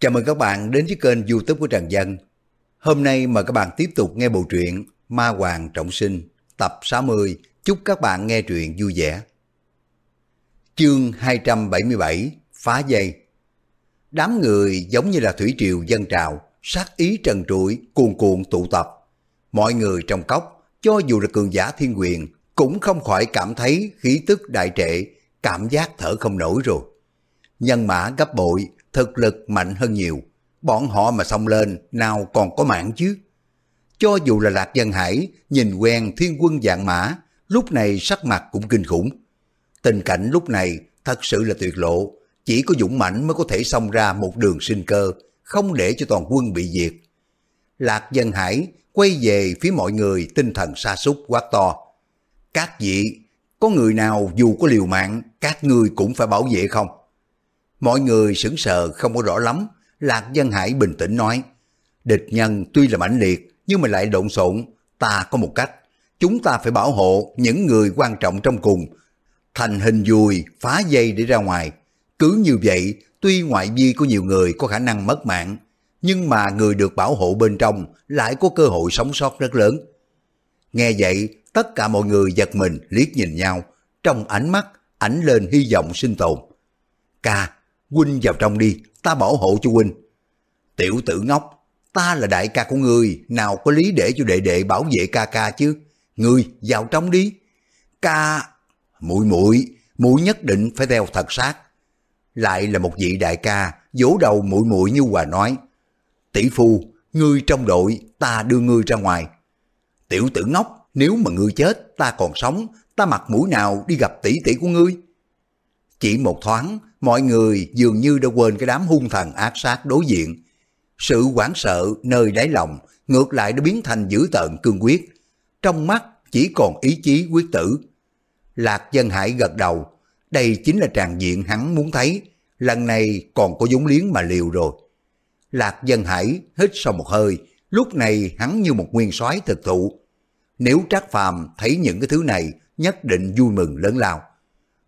Chào mừng các bạn đến với kênh youtube của Trần Dân. Hôm nay mời các bạn tiếp tục nghe bộ truyện Ma Hoàng Trọng Sinh tập 60. Chúc các bạn nghe truyện vui vẻ. Chương 277 Phá dây Đám người giống như là thủy triều dân trào, sát ý trần trụi, cuồn cuộn tụ tập. Mọi người trong cốc, cho dù là cường giả thiên quyền, cũng không khỏi cảm thấy khí tức đại trệ, cảm giác thở không nổi rồi. Nhân mã gấp bội, thực lực mạnh hơn nhiều. Bọn họ mà xông lên, nào còn có mạng chứ? Cho dù là Lạc Dân Hải, nhìn quen thiên quân dạng mã, lúc này sắc mặt cũng kinh khủng. Tình cảnh lúc này thật sự là tuyệt lộ, chỉ có dũng mãnh mới có thể xông ra một đường sinh cơ, không để cho toàn quân bị diệt. Lạc Dân Hải quay về phía mọi người tinh thần sa sút quát to. Các vị, có người nào dù có liều mạng, các ngươi cũng phải bảo vệ không? Mọi người sững sờ không có rõ lắm, Lạc Dân Hải bình tĩnh nói, địch nhân tuy là mãnh liệt, nhưng mà lại lộn xộn, ta có một cách, chúng ta phải bảo hộ những người quan trọng trong cùng, thành hình dùi, phá dây để ra ngoài. Cứ như vậy, tuy ngoại vi của nhiều người có khả năng mất mạng, nhưng mà người được bảo hộ bên trong lại có cơ hội sống sót rất lớn. Nghe vậy, tất cả mọi người giật mình liếc nhìn nhau, trong ánh mắt ảnh lên hy vọng sinh tồn. Ca, huynh vào trong đi, ta bảo hộ cho huynh. Tiểu tử ngốc, ta là đại ca của ngươi, nào có lý để cho đệ đệ bảo vệ ca ca chứ. Ngươi vào trong đi. Ca, muội muội, muội nhất định phải theo thật sát. Lại là một vị đại ca, vỗ đầu muội muội như hòa nói. Tỷ phu, ngươi trong đội, ta đưa ngươi ra ngoài. Tiểu tử ngốc, nếu mà ngươi chết, ta còn sống, ta mặc mũi nào đi gặp tỷ tỷ của ngươi? Chỉ một thoáng, mọi người dường như đã quên cái đám hung thần ác sát đối diện. Sự hoảng sợ nơi đáy lòng ngược lại đã biến thành dữ tợn cương quyết. Trong mắt chỉ còn ý chí quyết tử. Lạc Dân Hải gật đầu, đây chính là tràng diện hắn muốn thấy, lần này còn có giống liếng mà liều rồi. Lạc Dân Hải hít sâu một hơi, lúc này hắn như một nguyên soái thực thụ. Nếu Trác Phàm thấy những cái thứ này, nhất định vui mừng lớn lao.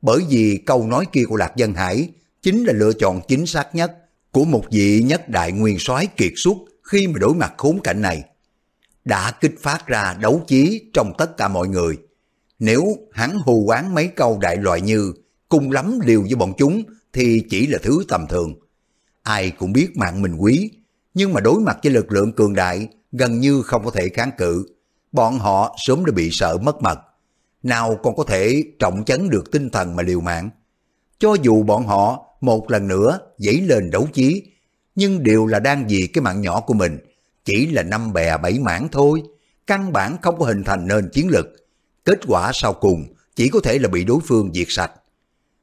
Bởi vì câu nói kia của Lạc Dân Hải chính là lựa chọn chính xác nhất của một vị nhất đại nguyên soái kiệt xuất khi mà đối mặt khốn cảnh này. Đã kích phát ra đấu chí trong tất cả mọi người. Nếu hắn hù quán mấy câu đại loại như cung lắm liều với bọn chúng thì chỉ là thứ tầm thường. Ai cũng biết mạng mình quý, nhưng mà đối mặt với lực lượng cường đại gần như không có thể kháng cự. Bọn họ sớm đã bị sợ mất mật nào còn có thể trọng chấn được tinh thần mà liều mạng. Cho dù bọn họ một lần nữa dấy lên đấu chí, nhưng đều là đang vì cái mạng nhỏ của mình, chỉ là năm bè bảy mảng thôi, căn bản không có hình thành nên chiến lực. Kết quả sau cùng chỉ có thể là bị đối phương diệt sạch.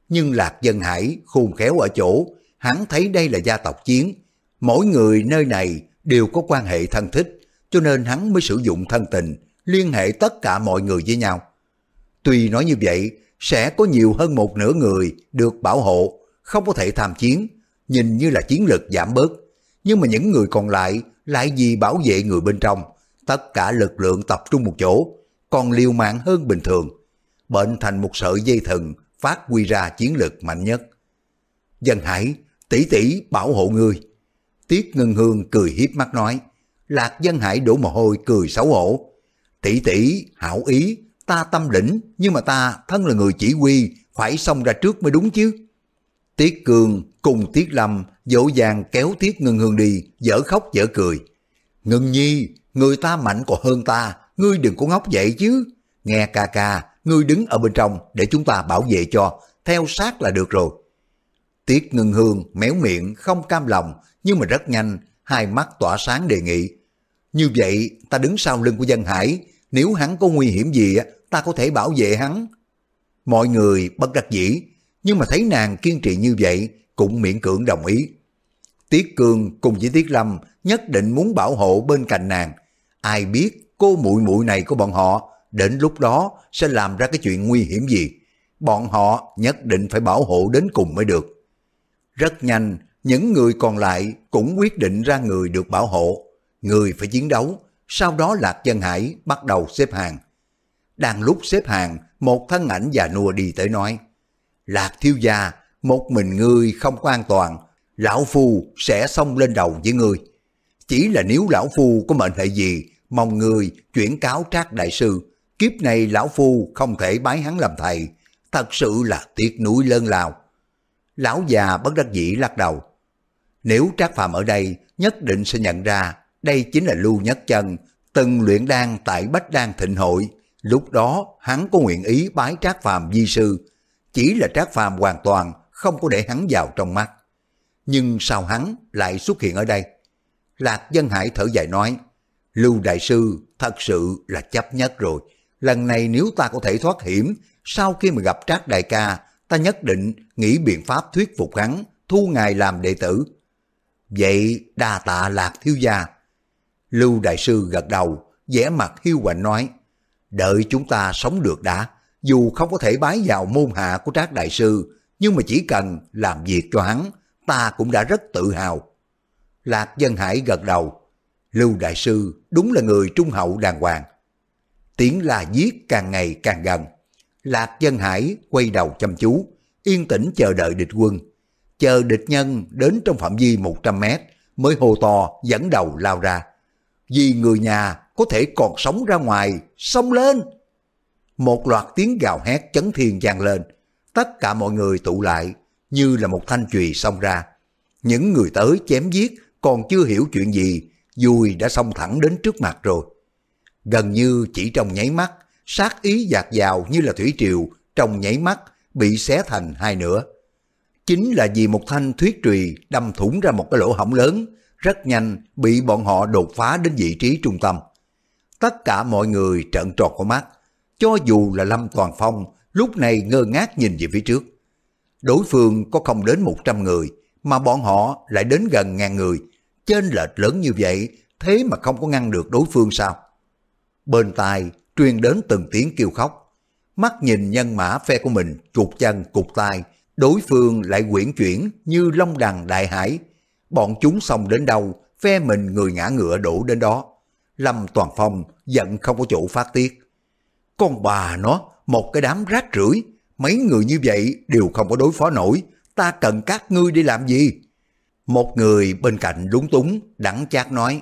Nhưng Lạc Dân Hải khôn khéo ở chỗ, hắn thấy đây là gia tộc chiến, mỗi người nơi này đều có quan hệ thân thích, cho nên hắn mới sử dụng thân tình, liên hệ tất cả mọi người với nhau. Tuy nói như vậy, sẽ có nhiều hơn một nửa người được bảo hộ, không có thể tham chiến, nhìn như là chiến lực giảm bớt. Nhưng mà những người còn lại lại vì bảo vệ người bên trong, tất cả lực lượng tập trung một chỗ, còn liều mạng hơn bình thường. Bệnh thành một sợi dây thần phát huy ra chiến lực mạnh nhất. Dân Hải, tỷ tỷ bảo hộ người. Tiết Ngân Hương cười hiếp mắt nói, Lạc Dân Hải đổ mồ hôi cười xấu hổ. Tỷ tỷ, hảo ý, ta tâm lĩnh, nhưng mà ta thân là người chỉ huy, phải xông ra trước mới đúng chứ. Tiết Cường cùng Tiết Lâm dỗ dàng kéo Tiết Ngân Hương đi, dở khóc dở cười. Ngân Nhi, người ta mạnh còn hơn ta, ngươi đừng có ngốc vậy chứ. Nghe ca ca, ngươi đứng ở bên trong để chúng ta bảo vệ cho, theo sát là được rồi. Tiết Ngân Hương méo miệng không cam lòng, nhưng mà rất nhanh, hai mắt tỏa sáng đề nghị. Như vậy, ta đứng sau lưng của dân hải, nếu hắn có nguy hiểm gì ta có thể bảo vệ hắn. Mọi người bất đắc dĩ, nhưng mà thấy nàng kiên trì như vậy cũng miễn cưỡng đồng ý. Tiết Cương cùng với Tiết Lâm nhất định muốn bảo hộ bên cạnh nàng. Ai biết cô muội muội này của bọn họ đến lúc đó sẽ làm ra cái chuyện nguy hiểm gì. Bọn họ nhất định phải bảo hộ đến cùng mới được. Rất nhanh, những người còn lại cũng quyết định ra người được bảo hộ. Người phải chiến đấu, sau đó Lạc Dân Hải bắt đầu xếp hàng. Đang lúc xếp hàng, một thân ảnh già nua đi tới nói, Lạc thiếu gia, một mình ngươi không có an toàn, Lão Phu sẽ xông lên đầu với ngươi. Chỉ là nếu Lão Phu có mệnh hệ gì, mong người chuyển cáo trác đại sư. Kiếp này Lão Phu không thể bái hắn làm thầy, thật sự là tiếc núi lớn lao. Lão già bất đắc dĩ lắc đầu. Nếu Trác Phàm ở đây, nhất định sẽ nhận ra đây chính là Lưu Nhất Chân, từng luyện đan tại Bách Đan Thịnh Hội. Lúc đó, hắn có nguyện ý bái Trác Phàm di sư. Chỉ là Trác Phàm hoàn toàn không có để hắn vào trong mắt. Nhưng sao hắn lại xuất hiện ở đây? Lạc Dân Hải thở dài nói, Lưu Đại Sư thật sự là chấp nhất rồi. Lần này nếu ta có thể thoát hiểm, sau khi mà gặp Trác Đại ca, ta nhất định nghĩ biện pháp thuyết phục hắn, thu ngài làm đệ tử. Vậy đa tạ Lạc Thiếu Gia. Lưu Đại Sư gật đầu, vẻ mặt hiu quạnh nói, đợi chúng ta sống được đã, dù không có thể bái vào môn hạ của Trác Đại Sư, nhưng mà chỉ cần làm việc cho hắn, ta cũng đã rất tự hào. Lạc Dân Hải gật đầu, Lưu Đại Sư đúng là người trung hậu đàng hoàng. Tiếng là giết càng ngày càng gần. Lạc Dân Hải quay đầu chăm chú, yên tĩnh chờ đợi địch quân. Chờ địch nhân đến trong phạm vi 100 mét mới hô to dẫn đầu lao ra. Vì người nhà có thể còn sống ra ngoài, xông lên. Một loạt tiếng gào hét chấn thiên vang lên. Tất cả mọi người tụ lại như là một thanh chùy xông ra. Những người tới chém giết còn chưa hiểu chuyện gì, Dùi đã xông thẳng đến trước mặt rồi. Gần như chỉ trong nháy mắt, sát ý dạt dào như là thủy triều, trong nháy mắt bị xé thành hai nửa. Chính là vì một thanh thuyết trùy đâm thủng ra một cái lỗ hổng lớn, rất nhanh bị bọn họ đột phá đến vị trí trung tâm. Tất cả mọi người trợn tròn con mắt, cho dù là Lâm Toàn Phong lúc này ngơ ngác nhìn về phía trước. Đối phương có không đến 100 người, mà bọn họ lại đến gần ngàn người, trên lệch lớn như vậy, thế mà không có ngăn được đối phương sao? Bên tai truyền đến từng tiếng kêu khóc, mắt nhìn nhân mã phe của mình chuột chân cục tai, đối phương lại quyển chuyển như long đằng đại hải. Bọn chúng xong đến đâu, phe mình người ngã ngựa đổ đến đó. Lâm Toàn Phong giận không có chỗ phát tiết. Con bà nó, một cái đám rác rưởi mấy người như vậy đều không có đối phó nổi, ta cần các ngươi đi làm gì? Một người bên cạnh lúng túng, đắng chát nói,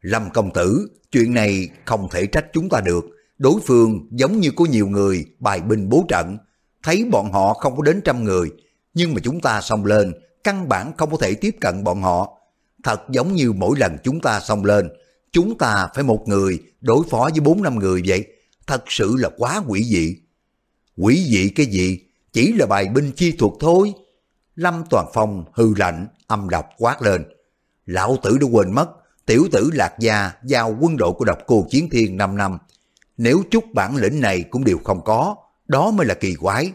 Lâm công tử, chuyện này không thể trách chúng ta được. Đối phương giống như có nhiều người bài binh bố trận, thấy bọn họ không có đến trăm người, nhưng mà chúng ta xông lên, căn bản không có thể tiếp cận bọn họ. Thật giống như mỗi lần chúng ta xông lên, chúng ta phải một người đối phó với bốn năm người vậy. Thật sự là quá quỷ dị. Quỷ dị cái gì? Chỉ là bài binh chi thuật thôi. Lâm Toàn Phong hư lạnh, âm độc quát lên. Lão tử đã quên mất, tiểu tử lạc gia giao quân đội của độc cô chiến thiên 5 năm. Nếu chút bản lĩnh này cũng đều không có, đó mới là kỳ quái.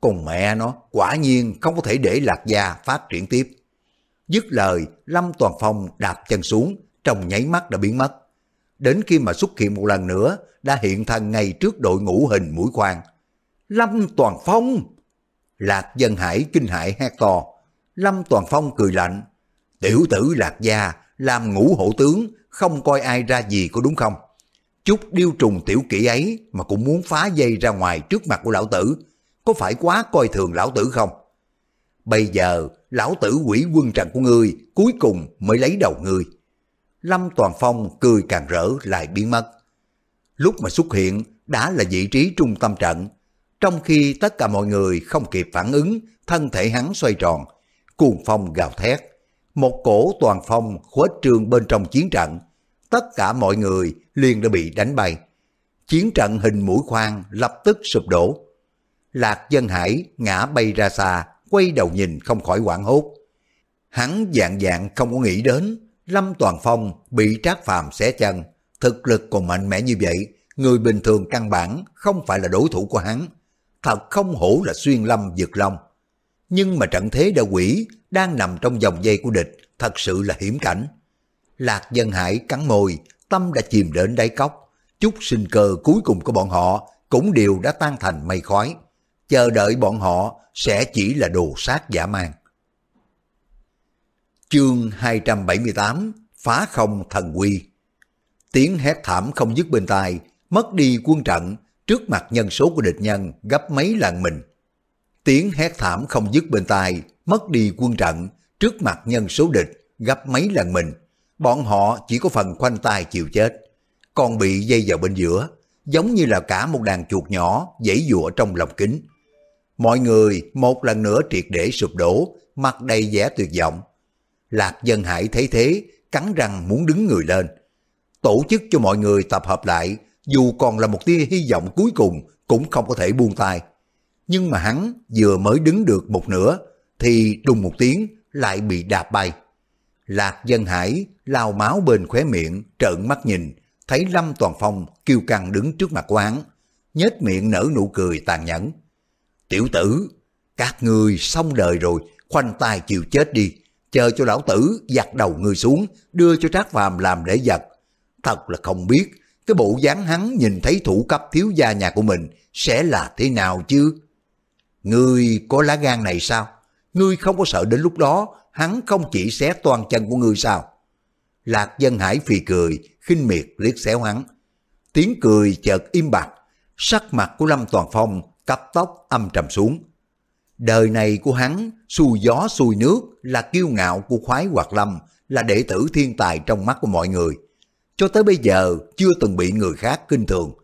Còn mẹ nó, quả nhiên không có thể để lạc gia phát triển tiếp. Dứt lời, Lâm Toàn Phong đạp chân xuống, trong nháy mắt đã biến mất. Đến khi mà xuất hiện một lần nữa, đã hiện thân ngay trước đội ngũ hình mũi khoan. Lâm Toàn Phong! Lạc Dân Hải kinh hãi hét to. Lâm Toàn Phong cười lạnh. Tiểu tử Lạc Gia làm ngũ hộ tướng, không coi ai ra gì có đúng không? Chút điêu trùng tiểu kỹ ấy mà cũng muốn phá dây ra ngoài trước mặt của lão tử. Có phải quá coi thường lão tử không? Bây giờ, lão tử quỷ quân trận của ngươi cuối cùng mới lấy đầu ngươi. Lâm Toàn Phong cười càng rỡ lại biến mất. Lúc mà xuất hiện đã là vị trí trung tâm trận, trong khi tất cả mọi người không kịp phản ứng, thân thể hắn xoay tròn, cuồng phong gào thét. Một cổ toàn phong khuếch trương bên trong chiến trận. Tất cả mọi người liền đã bị đánh bay. Chiến trận hình mũi khoan lập tức sụp đổ. Lạc dân hải ngã bay ra xa, quay đầu nhìn không khỏi hoảng hốt. Hắn dạng dạng không có nghĩ đến, Lâm Toàn Phong bị trác phàm xé chân. Thực lực còn mạnh mẽ như vậy, người bình thường căn bản không phải là đối thủ của hắn thật không hổ là xuyên lâm dược long. Nhưng mà trận thế đã quỷ, đang nằm trong dòng dây của địch, thật sự là hiểm cảnh. Lạc dân hải cắn môi, tâm đã chìm đến đáy cốc, chút sinh cơ cuối cùng của bọn họ cũng đều đã tan thành mây khói. Chờ đợi bọn họ sẽ chỉ là đồ sát giả mang. Chương 278 Phá không thần quy Tiếng hét thảm không dứt bên tai, mất đi quân trận, trước mặt nhân số của địch nhân gấp mấy lần mình. Tiếng hét thảm không dứt bên tai, mất đi quân trận, trước mặt nhân số địch gấp mấy lần mình, bọn họ chỉ có phần khoanh tay chịu chết, còn bị dây vào bên giữa, giống như là cả một đàn chuột nhỏ dãy dụa trong lòng kính. Mọi người một lần nữa triệt để sụp đổ, mặt đầy vẻ tuyệt vọng. Lạc Dân Hải thấy thế, cắn răng muốn đứng người lên. Tổ chức cho mọi người tập hợp lại, dù còn là một tia hy vọng cuối cùng cũng không có thể buông tay. Nhưng mà hắn vừa mới đứng được một nửa, thì đùng một tiếng lại bị đạp bay. Lạc Dân Hải lao máu bên khóe miệng, trợn mắt nhìn, thấy Lâm Toàn Phong kêu căng đứng trước mặt quán, nhếch miệng nở nụ cười tàn nhẫn. Tiểu tử, các ngươi xong đời rồi, khoanh tay chịu chết đi, chờ cho lão tử giặt đầu người xuống, đưa cho Trác Phàm làm lễ vật. Thật là không biết, cái bộ dáng hắn nhìn thấy thủ cấp thiếu gia nhà của mình sẽ là thế nào chứ? Ngươi có lá gan này sao? Ngươi không có sợ đến lúc đó hắn không chỉ xé toàn chân của ngươi sao? Lạc dân hải phì cười, khinh miệt liếc xéo hắn. Tiếng cười chợt im bặt, sắc mặt của Lâm Toàn Phong cấp tóc âm trầm xuống. Đời này của hắn, xui gió xui nước là kiêu ngạo của khoái hoạt lâm, là đệ tử thiên tài trong mắt của mọi người. Cho tới bây giờ chưa từng bị người khác kinh thường.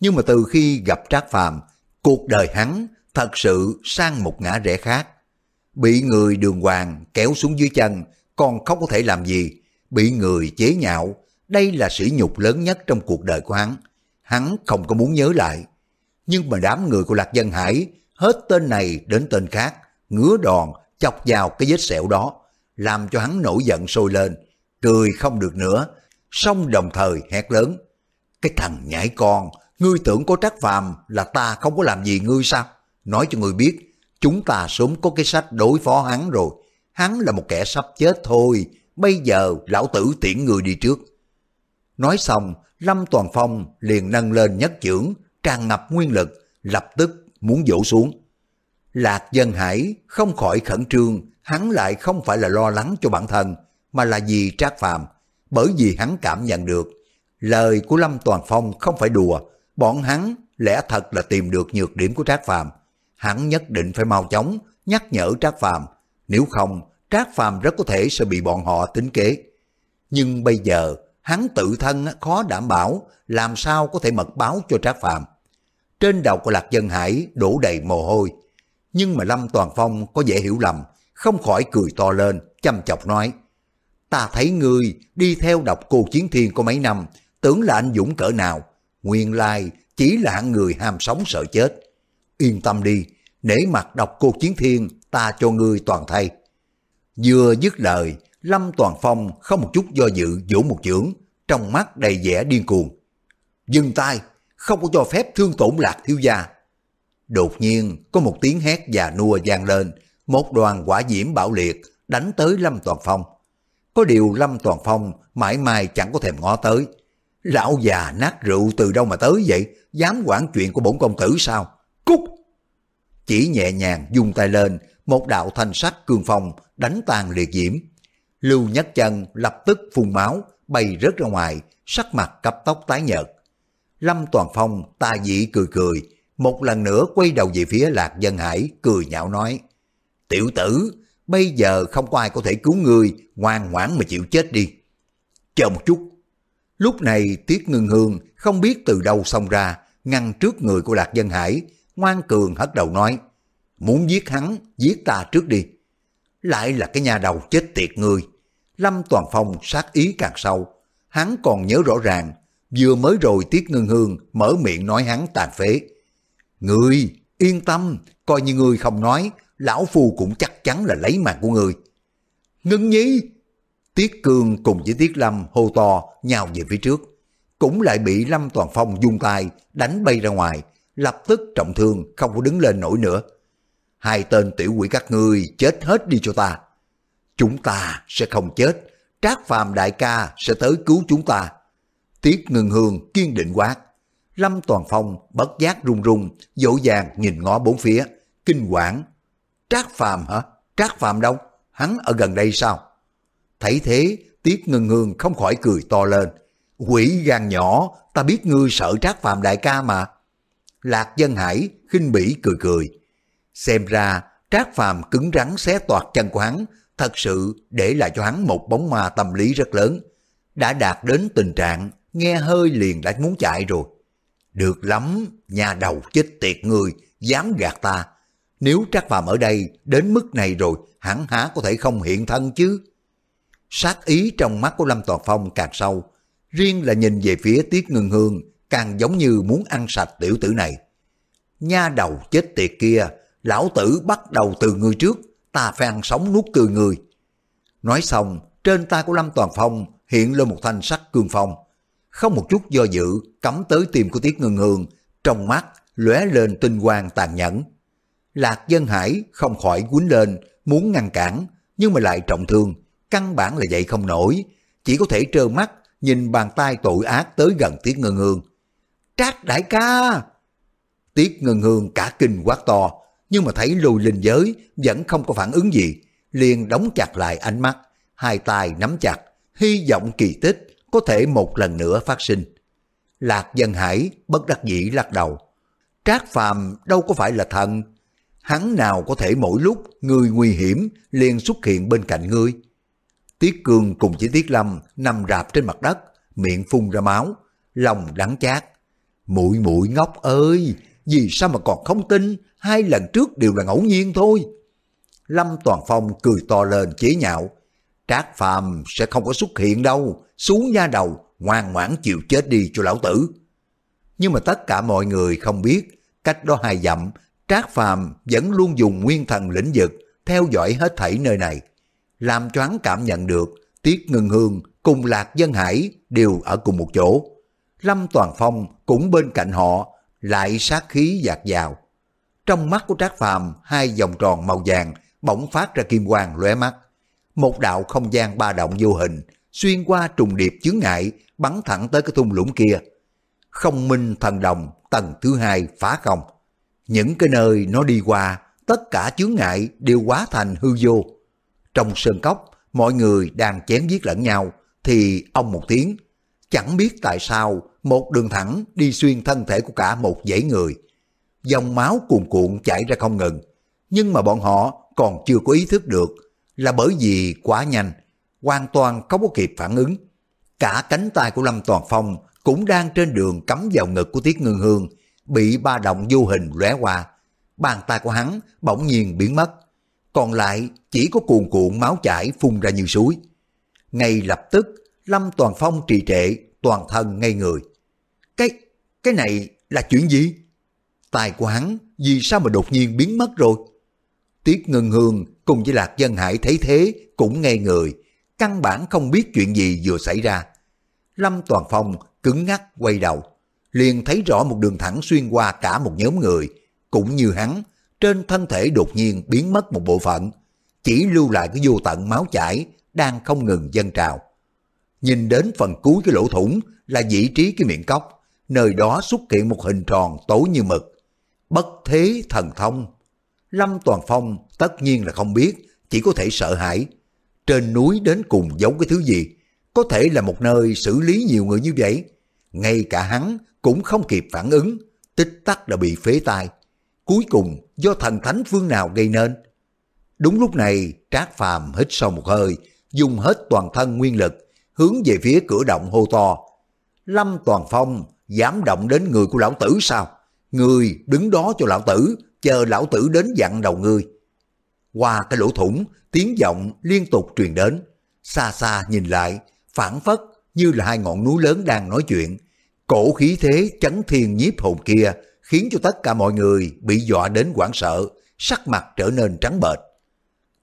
Nhưng mà từ khi gặp Trác Phàm, cuộc đời hắn thật sự sang một ngã rẽ khác. Bị người đường hoàng kéo xuống dưới chân, còn không có thể làm gì. Bị người chế nhạo, đây là sỉ nhục lớn nhất trong cuộc đời của hắn. Hắn không có muốn nhớ lại. Nhưng mà đám người của Lạc Dân Hải, hết tên này đến tên khác, ngứa đòn, chọc vào cái vết sẹo đó, làm cho hắn nổi giận sôi lên, cười không được nữa, xong đồng thời hét lớn. Cái thằng nhãi con, ngươi tưởng có trắc phàm là ta không có làm gì ngươi sao? Nói cho ngươi biết, chúng ta sớm có cái sách đối phó hắn rồi. Hắn là một kẻ sắp chết thôi, bây giờ lão tử tiễn người đi trước. Nói xong, Lâm Toàn Phong liền nâng lên nhất chưởng, tràn ngập nguyên lực, lập tức muốn dỗ xuống. Lạc Dân Hải không khỏi khẩn trương, hắn lại không phải là lo lắng cho bản thân, mà là vì Trác Phàm, bởi vì hắn cảm nhận được lời của Lâm Toàn Phong không phải đùa, bọn hắn lẽ thật là tìm được nhược điểm của Trác Phàm, hắn nhất định phải mau chóng nhắc nhở Trác Phàm, nếu không Trác Phàm rất có thể sẽ bị bọn họ tính kế. Nhưng bây giờ hắn tự thân khó đảm bảo làm sao có thể mật báo cho Trác Phàm. Trên đầu của Lạc Dân Hải đổ đầy mồ hôi, nhưng mà Lâm Toàn Phong có vẻ hiểu lầm, không khỏi cười to lên, chăm chọc nói, ta thấy ngươi đi theo độc cô Chiến Thiên có mấy năm, tưởng là anh dũng cỡ nào, nguyên lai chỉ là hạng người ham sống sợ chết. Yên tâm đi, nể mặt độc cô Chiến Thiên, ta cho ngươi toàn thay. Vừa dứt lời, Lâm Toàn Phong không một chút do dự vỗ một chưởng, trong mắt đầy vẻ điên cuồng. Dừng tay, không có cho phép thương tổn lạc thiếu gia. Đột nhiên có một tiếng hét già nua vang lên, một đoàn quả diễm bạo liệt đánh tới Lâm Toàn Phong. Có điều Lâm Toàn Phong mãi mãi chẳng có thèm ngó tới. Lão già nát rượu từ đâu mà tới vậy, dám quản chuyện của bổn công tử sao? Cút! Chỉ nhẹ nhàng dùng tay lên, một đạo thanh sắc cương phong đánh tan liệt diễm. Lưu Nhất Chân lập tức phun máu, bay rớt ra ngoài, sắc mặt cấp tóc tái nhợt. Lâm Toàn Phong ta dị cười cười, một lần nữa quay đầu về phía Lạc Dân Hải, cười nhạo nói, Tiểu tử, bây giờ không có ai có thể cứu ngươi, ngoan ngoãn mà chịu chết đi. Chờ một chút. Lúc này Tiết Ngưng Hương không biết từ đâu xông ra, ngăn trước người của Lạc Dân Hải, ngoan cường hất đầu nói, muốn giết hắn, giết ta trước đi. Lại là cái nhà đầu chết tiệt người Lâm Toàn Phong sát ý càng sâu, hắn còn nhớ rõ ràng, vừa mới rồi Tiết Ngân Hương mở miệng nói hắn tàn phế. Ngươi, yên tâm, coi như ngươi không nói, lão phu cũng chắc chắn là lấy mạng của ngươi. Ngân nhi! Tiết Cương cùng với Tiết Lâm hô to nhào về phía trước. Cũng lại bị Lâm Toàn Phong dung tay đánh bay ra ngoài, lập tức trọng thương không có đứng lên nổi nữa. Hai tên tiểu quỷ các ngươi chết hết đi cho ta. Chúng ta sẽ không chết, Trác Phàm đại ca sẽ tới cứu chúng ta. Tiết ngừng hương kiên định quát. Lâm Toàn Phong bất giác run run, dỗ dàng nhìn ngó bốn phía, kinh quản. Trác Phàm hả? Trác Phàm đâu? Hắn ở gần đây sao? Thấy thế, Tiết ngừng hương không khỏi cười to lên. Quỷ gan nhỏ, ta biết ngươi sợ Trác Phàm đại ca mà. Lạc Dân Hải khinh bỉ cười cười. Xem ra Trác Phàm cứng rắn xé toạt chân của hắn, thật sự để lại cho hắn một bóng ma tâm lý rất lớn, đã đạt đến tình trạng nghe hơi liền đã muốn chạy rồi. Được lắm, nhà đầu chết tiệt người, dám gạt ta. Nếu Trác Phàm ở đây đến mức này rồi, hẳn há có thể không hiện thân chứ. Sát ý trong mắt của Lâm Toàn Phong càng sâu, riêng là nhìn về phía Tiết Ngân Hương càng giống như muốn ăn sạch tiểu tử này. Nha đầu chết tiệt kia, lão tử bắt đầu từ người trước, ta phải ăn sống nuốt tươi người. Nói xong, trên tay của Lâm Toàn Phong hiện lên một thanh sắc cương phong. Không một chút do dự, cắm tới tim của Tiết Ngân Hương, trong mắt lóe lên tinh quang tàn nhẫn. Lạc Dân Hải không khỏi quýnh lên, muốn ngăn cản, nhưng mà lại trọng thương, căn bản là dậy không nổi, chỉ có thể trơ mắt nhìn bàn tay tội ác tới gần Tiết Ngân Hương. Trác đại ca! Tiết Ngân Hương cả kinh quát to, nhưng mà thấy lùi linh giới vẫn không có phản ứng gì, liền đóng chặt lại ánh mắt, hai tay nắm chặt, hy vọng kỳ tích có thể một lần nữa phát sinh. Lạc Dân Hải bất đắc dĩ lắc đầu. Trác Phàm đâu có phải là thần, hắn nào có thể mỗi lúc người nguy hiểm liền xuất hiện bên cạnh ngươi. Tiết Cương cùng chỉ Tiết Lâm nằm rạp trên mặt đất, miệng phun ra máu, lòng đắng chát. Mũi mũi ngốc ơi, vì sao mà còn không tin, hai lần trước đều là ngẫu nhiên thôi. Lâm Toàn Phong cười to lên chế nhạo, Trác Phàm sẽ không có xuất hiện đâu, xuống nha đầu, ngoan ngoãn chịu chết đi cho lão tử. Nhưng mà tất cả mọi người không biết, cách đó hai dặm, Trác Phàm vẫn luôn dùng nguyên thần lĩnh vực theo dõi hết thảy nơi này, làm cho hắn cảm nhận được Tiết Ngân Hương cùng Lạc Dân Hải đều ở cùng một chỗ. Lâm Toàn Phong cũng bên cạnh họ, lại sát khí dạt dào. Trong mắt của Trác Phàm hai vòng tròn màu vàng bỗng phát ra kim quang lóe mắt. Một đạo không gian ba động vô hình xuyên qua trùng điệp chướng ngại bắn thẳng tới cái thung lũng kia. Không minh thần đồng tầng thứ hai phá không. Những cái nơi nó đi qua tất cả chướng ngại đều hóa thành hư vô. Trong sơn cốc mọi người đang chém giết lẫn nhau thì ông một tiếng chẳng biết tại sao một đường thẳng đi xuyên thân thể của cả một dãy người. Dòng máu cuồn cuộn chảy ra không ngừng, nhưng mà bọn họ còn chưa có ý thức được là bởi vì quá nhanh, hoàn toàn không có kịp phản ứng. Cả cánh tay của Lâm Toàn Phong cũng đang trên đường cắm vào ngực của Tiết Ngưng Hương, bị ba động vô hình lóe qua. Bàn tay của hắn bỗng nhiên biến mất, còn lại chỉ có cuồn cuộn máu chảy phun ra như suối. Ngay lập tức, Lâm Toàn Phong trì trệ, toàn thân ngây người. Cái, cái này là chuyện gì? Tài của hắn vì sao mà đột nhiên biến mất rồi? Tiết Ngân Hương cùng với Lạc Dân Hải thấy thế cũng ngây người, căn bản không biết chuyện gì vừa xảy ra. Lâm Toàn Phong cứng ngắc quay đầu, liền thấy rõ một đường thẳng xuyên qua cả một nhóm người, cũng như hắn, trên thân thể đột nhiên biến mất một bộ phận, chỉ lưu lại cái vô tận máu chảy đang không ngừng dâng trào. Nhìn đến phần cuối cái lỗ thủng là vị trí cái miệng cốc, nơi đó xuất hiện một hình tròn tối như mực. Bất thế thần thông. Lâm Toàn Phong tất nhiên là không biết, chỉ có thể sợ hãi. Trên núi đến cùng giấu cái thứ gì, có thể là một nơi xử lý nhiều người như vậy. Ngay cả hắn cũng không kịp phản ứng, tích tắc đã bị phế tai. Cuối cùng do thần thánh phương nào gây nên. Đúng lúc này, Trác Phàm hít sâu một hơi, dùng hết toàn thân nguyên lực, hướng về phía cửa động hô to. Lâm Toàn Phong dám động đến người của lão tử sao? Người đứng đó cho lão tử, chờ lão tử đến dặn đầu người qua cái lỗ thủng, tiếng vọng liên tục truyền đến. Xa xa nhìn lại, phản phất như là hai ngọn núi lớn đang nói chuyện. Cổ khí thế chấn thiên nhiếp hồn kia khiến cho tất cả mọi người bị dọa đến hoảng sợ, sắc mặt trở nên trắng bệch.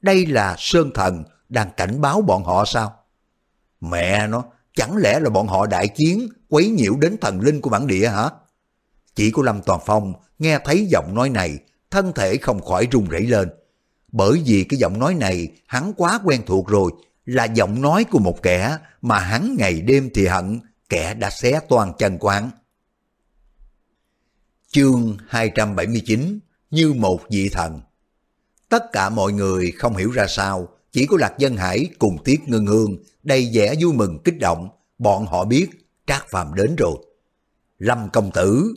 Đây là Sơn Thần đang cảnh báo bọn họ sao? Mẹ nó, chẳng lẽ là bọn họ đại chiến quấy nhiễu đến thần linh của bản địa hả? Chỉ của Lâm Toàn Phong nghe thấy giọng nói này, thân thể không khỏi run rẩy lên. Bởi vì cái giọng nói này hắn quá quen thuộc rồi, là giọng nói của một kẻ mà hắn ngày đêm thì hận, kẻ đã xé toàn chân của hắn. Chương 279 Như một vị thần. Tất cả mọi người không hiểu ra sao, chỉ có Lạc Dân Hải cùng Tiết Ngân Hương đầy vẻ vui mừng kích động, bọn họ biết Trác Phàm đến rồi. Lâm công tử,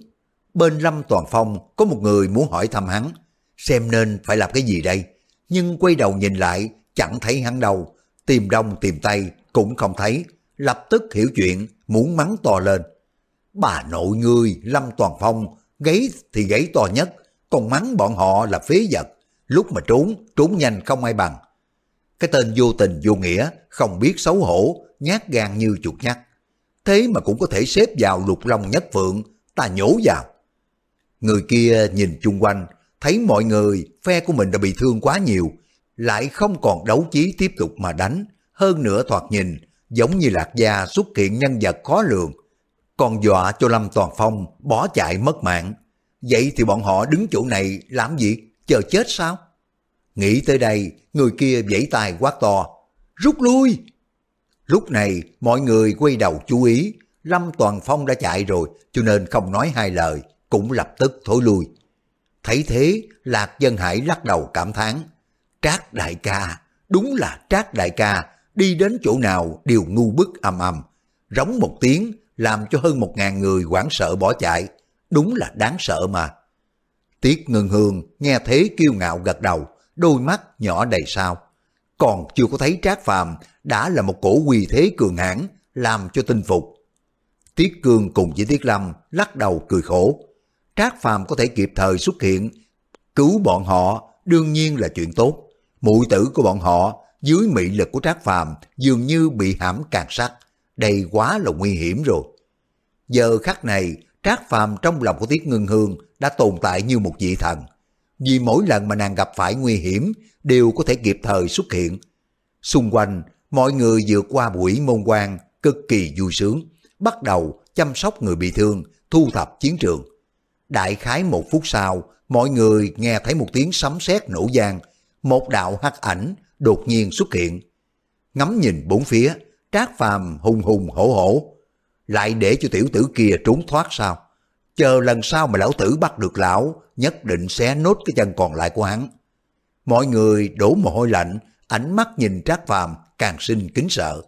bên Lâm Toàn Phong có một người muốn hỏi thăm hắn, xem nên phải làm cái gì đây, nhưng quay đầu nhìn lại, chẳng thấy hắn đâu, tìm đông tìm tay cũng không thấy, lập tức hiểu chuyện, muốn mắng to lên. Bà nội ngươi, Lâm Toàn Phong, gáy thì gáy to nhất, còn mắng bọn họ là phế vật, lúc mà trốn, trốn nhanh không ai bằng. Cái tên vô tình vô nghĩa, không biết xấu hổ, nhát gan như chuột nhắt. Thế mà cũng có thể xếp vào lục long nhất phượng, ta nhổ vào. Người kia nhìn chung quanh, thấy mọi người, phe của mình đã bị thương quá nhiều, lại không còn đấu chí tiếp tục mà đánh. Hơn nữa thoạt nhìn, giống như lạc gia xuất hiện nhân vật khó lường. Còn dọa cho Lâm Toàn Phong bỏ chạy mất mạng. Vậy thì bọn họ đứng chỗ này làm gì? Chờ chết sao? Nghĩ tới đây, người kia vẫy tay quát to. Rút lui! Lúc này, mọi người quay đầu chú ý. Lâm Toàn Phong đã chạy rồi, cho nên không nói hai lời, cũng lập tức thối lui. Thấy thế, Lạc Dân Hải lắc đầu cảm thán. Trác đại ca, đúng là Trác đại ca, đi đến chỗ nào đều ngu bức âm âm. Rống một tiếng, làm cho hơn một ngàn người hoảng sợ bỏ chạy. Đúng là đáng sợ mà. Tiết ngân hương nghe thế kiêu ngạo gật đầu, đôi mắt nhỏ đầy sao. Còn chưa có thấy Trác Phàm đã là một cổ quy thế cường hãn làm cho tinh phục. Tiết Cương cùng với Tiết Lâm lắc đầu cười khổ. Trác Phàm có thể kịp thời xuất hiện, cứu bọn họ đương nhiên là chuyện tốt. Mụ tử của bọn họ dưới mị lực của Trác Phàm dường như bị hãm càng sắt, đây quá là nguy hiểm rồi. Giờ khắc này, Trác Phàm trong lòng của Tiết Ngân Hương đã tồn tại như một vị thần. Vì mỗi lần mà nàng gặp phải nguy hiểm đều có thể kịp thời xuất hiện. Xung quanh, mọi người vượt qua buổi môn quan cực kỳ vui sướng, bắt đầu chăm sóc người bị thương, thu thập chiến trường. Đại khái một phút sau, mọi người nghe thấy một tiếng sấm sét nổ vang, một đạo hắc ảnh đột nhiên xuất hiện. Ngắm nhìn bốn phía, Trác Phàm hùng hùng hổ hổ, lại để cho tiểu tử kia trốn thoát sao? Chờ lần sau mà lão tử bắt được lão, nhất định sẽ nốt cái chân còn lại của hắn. Mọi người đổ mồ hôi lạnh, ánh mắt nhìn Trác Phàm càng sinh kính sợ.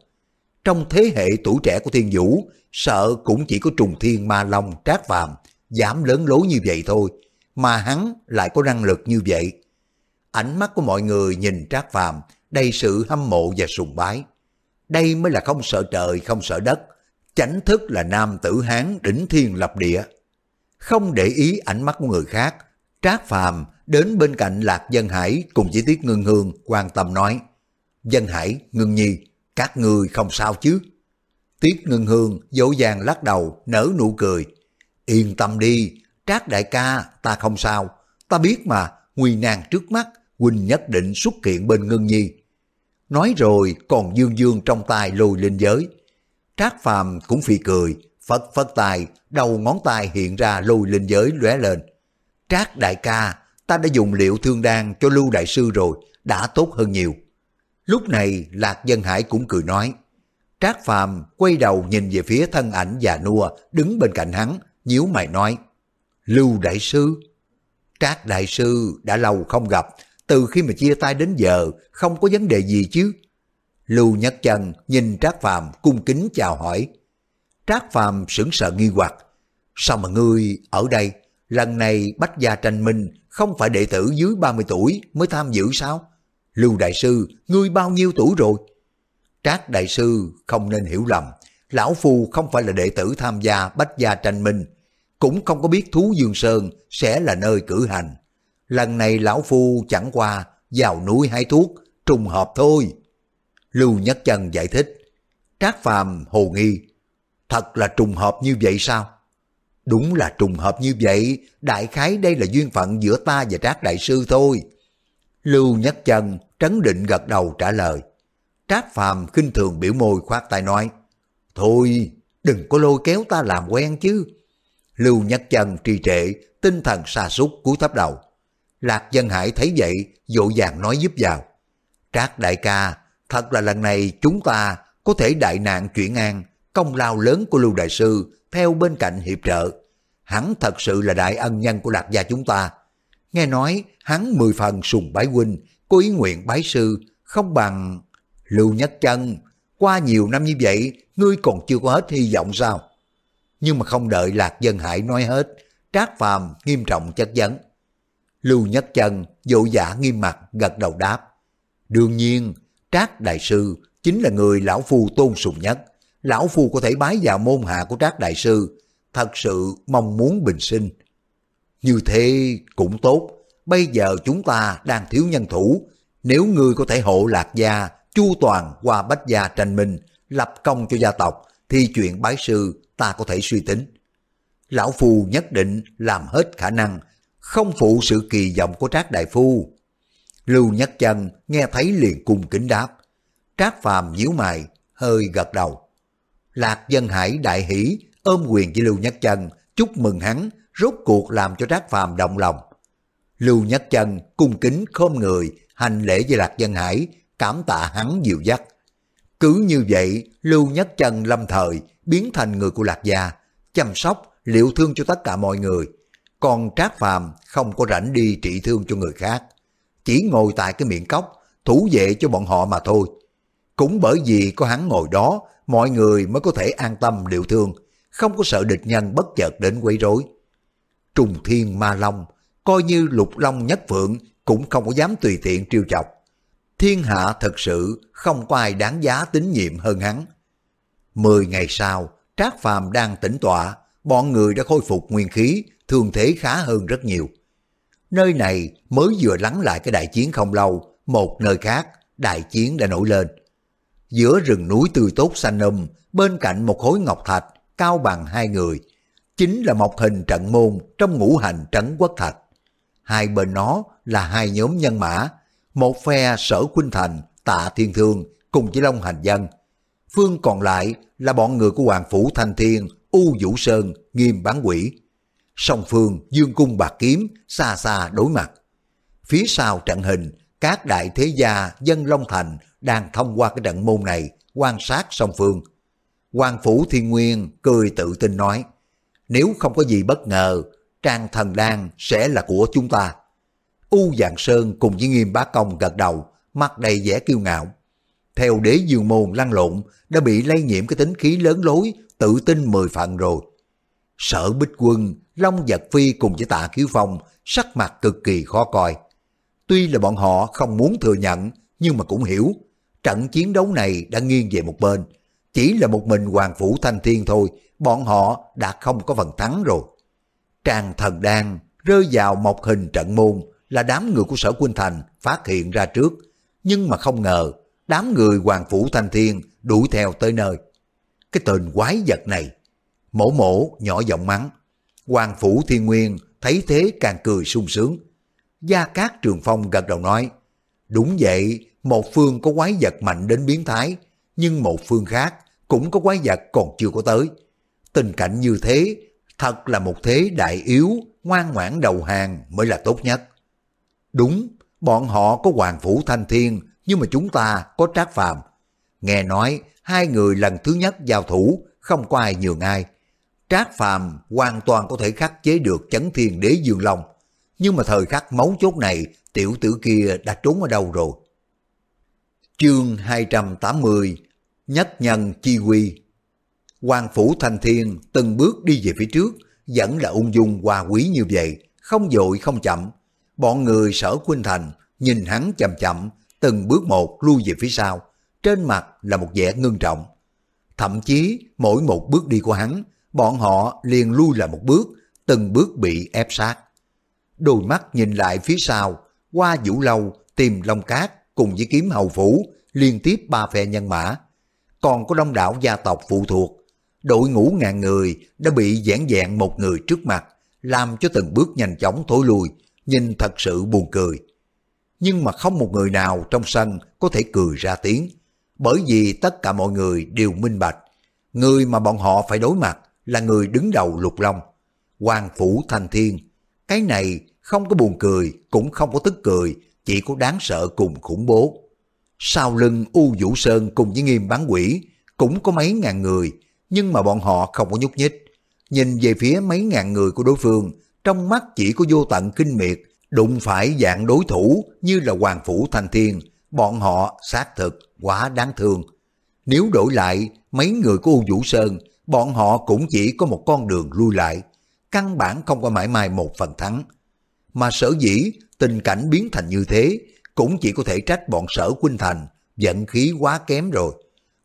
Trong thế hệ tuổi trẻ của Thiên Vũ, sợ cũng chỉ có trùng thiên ma long Trác Phàm dám lớn lối như vậy thôi, mà hắn lại có năng lực như vậy. Ánh mắt của mọi người nhìn Trác Phàm đầy sự hâm mộ và sùng bái. Đây mới là không sợ trời, không sợ đất, chánh thức là nam tử hán đỉnh thiên lập địa. Không để ý ánh mắt của người khác, Trác Phàm đến bên cạnh Lạc Dân Hải cùng với Tiết Ngưng Hương quan tâm nói, Dân Hải, Ngưng Nhi, các người không sao chứ? Tiết Ngưng Hương dỗ dàng lắc đầu, nở nụ cười. Yên tâm đi, Trác đại ca, ta không sao. Ta biết mà, nguy nan trước mắt, Huynh nhất định xuất hiện bên Ngân Nhi. Nói rồi còn dương dương trong tay lùi lên giới. Trác Phàm cũng phi cười, phật phật tài, đầu ngón tay hiện ra lùi lên giới lóe lên. Trác đại ca, ta đã dùng liệu thương đan cho Lưu Đại Sư rồi, đã tốt hơn nhiều. Lúc này Lạc Dân Hải cũng cười nói. Trác Phàm quay đầu nhìn về phía thân ảnh già nua đứng bên cạnh hắn, nhíu mày nói. Lưu Đại Sư. Trác Đại Sư đã lâu không gặp, từ khi mà chia tay đến giờ không có vấn đề gì chứ. Lưu Nhất Chân nhìn Trác Phàm cung kính chào hỏi. Trác Phàm sững sờ nghi hoặc. Sao mà ngươi ở đây? Lần này Bách Gia tranh minh không phải đệ tử dưới 30 tuổi mới tham dự sao? Lưu Đại Sư, ngươi bao nhiêu tuổi rồi? Trác Đại Sư không nên hiểu lầm. Lão Phu không phải là đệ tử tham gia Bách Gia tranh minh. Cũng không có biết Thú Dương Sơn sẽ là nơi cử hành. Lần này Lão Phu chẳng qua vào núi hái thuốc, trùng hợp thôi. Lưu Nhất Chân giải thích. Trác Phàm hồ nghi. Thật là trùng hợp như vậy sao? Đúng là trùng hợp như vậy, đại khái đây là duyên phận giữa ta và Trác Đại Sư thôi. Lưu Nhất Chân trấn định gật đầu trả lời. Trác Phàm khinh thường biểu môi khoát tay nói. Thôi, đừng có lôi kéo ta làm quen chứ. Lưu Nhất Chân trì trệ, tinh thần xa sút cúi thấp đầu. Lạc Dân Hải thấy vậy, dội vàng nói giúp vào. Trác đại ca, thật là lần này chúng ta có thể đại nạn chuyển an, công lao lớn của Lưu Đại Sư theo bên cạnh hiệp trợ. Hắn thật sự là đại ân nhân của Lạc gia chúng ta. Nghe nói hắn mười phần sùng bái huynh, có ý nguyện bái sư, không bằng... Lưu Nhất Chân, qua nhiều năm như vậy, ngươi còn chưa có hết hy vọng sao? Nhưng mà không đợi Lạc Dân Hải nói hết, Trác Phàm nghiêm trọng chất vấn. Lưu Nhất Chân dỗ giả nghiêm mặt gật đầu đáp. Đương nhiên, Trác Đại Sư chính là người Lão Phu tôn sùng nhất. Lão Phu có thể bái vào môn hạ của Trác Đại Sư, thật sự mong muốn bình sinh. Như thế cũng tốt, bây giờ chúng ta đang thiếu nhân thủ, nếu ngươi có thể hộ lạc gia, chu toàn qua bách gia tranh minh, lập công cho gia tộc, thì chuyện bái sư ta có thể suy tính. Lão Phu nhất định làm hết khả năng, không phụ sự kỳ vọng của Trác Đại Phu. Lưu Nhất Chân nghe thấy liền cung kính đáp. Trác Phàm nhíu mày, hơi gật đầu. Lạc Dân Hải đại hỷ ôm quyền với Lưu Nhất Chân, chúc mừng hắn, rốt cuộc làm cho Trác Phàm động lòng. Lưu Nhất Chân cung kính khom người, hành lễ với Lạc Dân Hải, cảm tạ hắn dịu dắt. Cứ như vậy, Lưu Nhất Chân lâm thời biến thành người của Lạc Gia, chăm sóc, liệu thương cho tất cả mọi người. Còn Trác Phàm không có rảnh đi trị thương cho người khác. Chỉ ngồi tại cái miệng cốc, thủ vệ cho bọn họ mà thôi. Cũng bởi vì có hắn ngồi đó, mọi người mới có thể an tâm liệu thương, không có sợ địch nhân bất chợt đến quấy rối. Trùng thiên ma long, coi như lục long nhất phượng cũng không có dám tùy tiện trêu chọc. Thiên hạ thật sự không có ai đáng giá tín nhiệm hơn hắn. Mười ngày sau, Trác Phàm đang tĩnh tọa, bọn người đã khôi phục nguyên khí, thường thế khá hơn rất nhiều. Nơi này mới vừa lắng lại cái đại chiến không lâu, một nơi khác, đại chiến đã nổi lên. Giữa rừng núi tươi tốt xanh um, bên cạnh một khối ngọc thạch cao bằng hai người, chính là một hình trận môn trong ngũ hành trấn quốc thạch. Hai bên nó là hai nhóm nhân mã, một phe sở khuynh thành, tạ thiên thương cùng với Long Hành Dân. Phương còn lại là bọn người của Hoàng Phủ Thanh Thiên, U Vũ Sơn, Nghiêm Bán Quỷ. Song phương dương cung bạc kiếm, xa xa đối mặt. Phía sau trận hình, các đại thế gia dân Long Thành đang thông qua cái trận môn này quan sát song phương. Hoàng Phủ Thiên Nguyên cười tự tin nói, nếu không có gì bất ngờ, Trang Thần Đan sẽ là của chúng ta. U Dạng Sơn cùng với Nghiêm Bá Công gật đầu, mặt đầy vẻ kiêu ngạo. Theo đế dương môn lăn lộn, đã bị lây nhiễm cái tính khí lớn lối, tự tin mười phần rồi. Sở Bích Quân, Long Giật Phi cùng với tạ Kiếu Phong sắc mặt cực kỳ khó coi. Tuy là bọn họ không muốn thừa nhận, nhưng mà cũng hiểu, trận chiến đấu này đã nghiêng về một bên. Chỉ là một mình Hoàng Phủ Thanh Thiên thôi, bọn họ đã không có phần thắng rồi. Tràng thần đan rơi vào một hình trận môn là đám người của sở Quynh Thành phát hiện ra trước, nhưng mà không ngờ đám người Hoàng Phủ Thanh Thiên đuổi theo tới nơi. Cái tên quái vật này, mổ mổ nhỏ giọng mắng. Hoàng Phủ Thiên Nguyên thấy thế càng cười sung sướng. Gia Cát Trường Phong gật đầu nói, đúng vậy, một phương có quái vật mạnh đến biến thái, nhưng một phương khác cũng có quái vật còn chưa có tới. Tình cảnh như thế, thật là một thế đại yếu, ngoan ngoãn đầu hàng mới là tốt nhất. Đúng, bọn họ có Hoàng Phủ Thanh Thiên, nhưng mà chúng ta có Trác Phàm. Nghe nói, hai người lần thứ nhất giao thủ, không có ai nhường ai. Trác Phàm hoàn toàn có thể khắc chế được chấn thiên đế dương long. Nhưng mà thời khắc mấu chốt này, tiểu tử kia đã trốn ở đâu rồi? Chương 280 Nhất nhân chi quy Hoàng Phủ Thanh Thiên từng bước đi về phía trước, vẫn là ung dung hòa quý như vậy, không dội không chậm. Bọn người sở Khuynh Thành nhìn hắn chậm chậm, từng bước một lui về phía sau, trên mặt là một vẻ ngưng trọng. Thậm chí mỗi một bước đi của hắn, bọn họ liền lui lại một bước, từng bước bị ép sát. Đôi mắt nhìn lại phía sau, qua vũ lâu tìm Long Cát cùng với kiếm hầu phủ liên tiếp ba phe nhân mã. Còn có đông đảo gia tộc phụ thuộc, đội ngũ ngàn người đã bị giãn dạng một người trước mặt, làm cho từng bước nhanh chóng thối lui, nhìn thật sự buồn cười. Nhưng mà không một người nào trong sân có thể cười ra tiếng, bởi vì tất cả mọi người đều minh bạch. Người mà bọn họ phải đối mặt là người đứng đầu lục long, Hoàng Phủ Thanh Thiên. Cái này không có buồn cười, cũng không có tức cười, chỉ có đáng sợ cùng khủng bố. Sau lưng U Vũ Sơn cùng với nghiêm bán quỷ cũng có mấy ngàn người, nhưng mà bọn họ không có nhúc nhích. Nhìn về phía mấy ngàn người của đối phương, trong mắt chỉ có vô tận kinh miệt, đụng phải dạng đối thủ như là Hoàng Phủ Thanh Thiên, bọn họ xác thực quá đáng thương. Nếu đổi lại mấy người của U Vũ Sơn, bọn họ cũng chỉ có một con đường lui lại, căn bản không có mãi mai một phần thắng. Mà sở dĩ tình cảnh biến thành như thế, cũng chỉ có thể trách bọn sở Quynh Thành, vận khí quá kém rồi.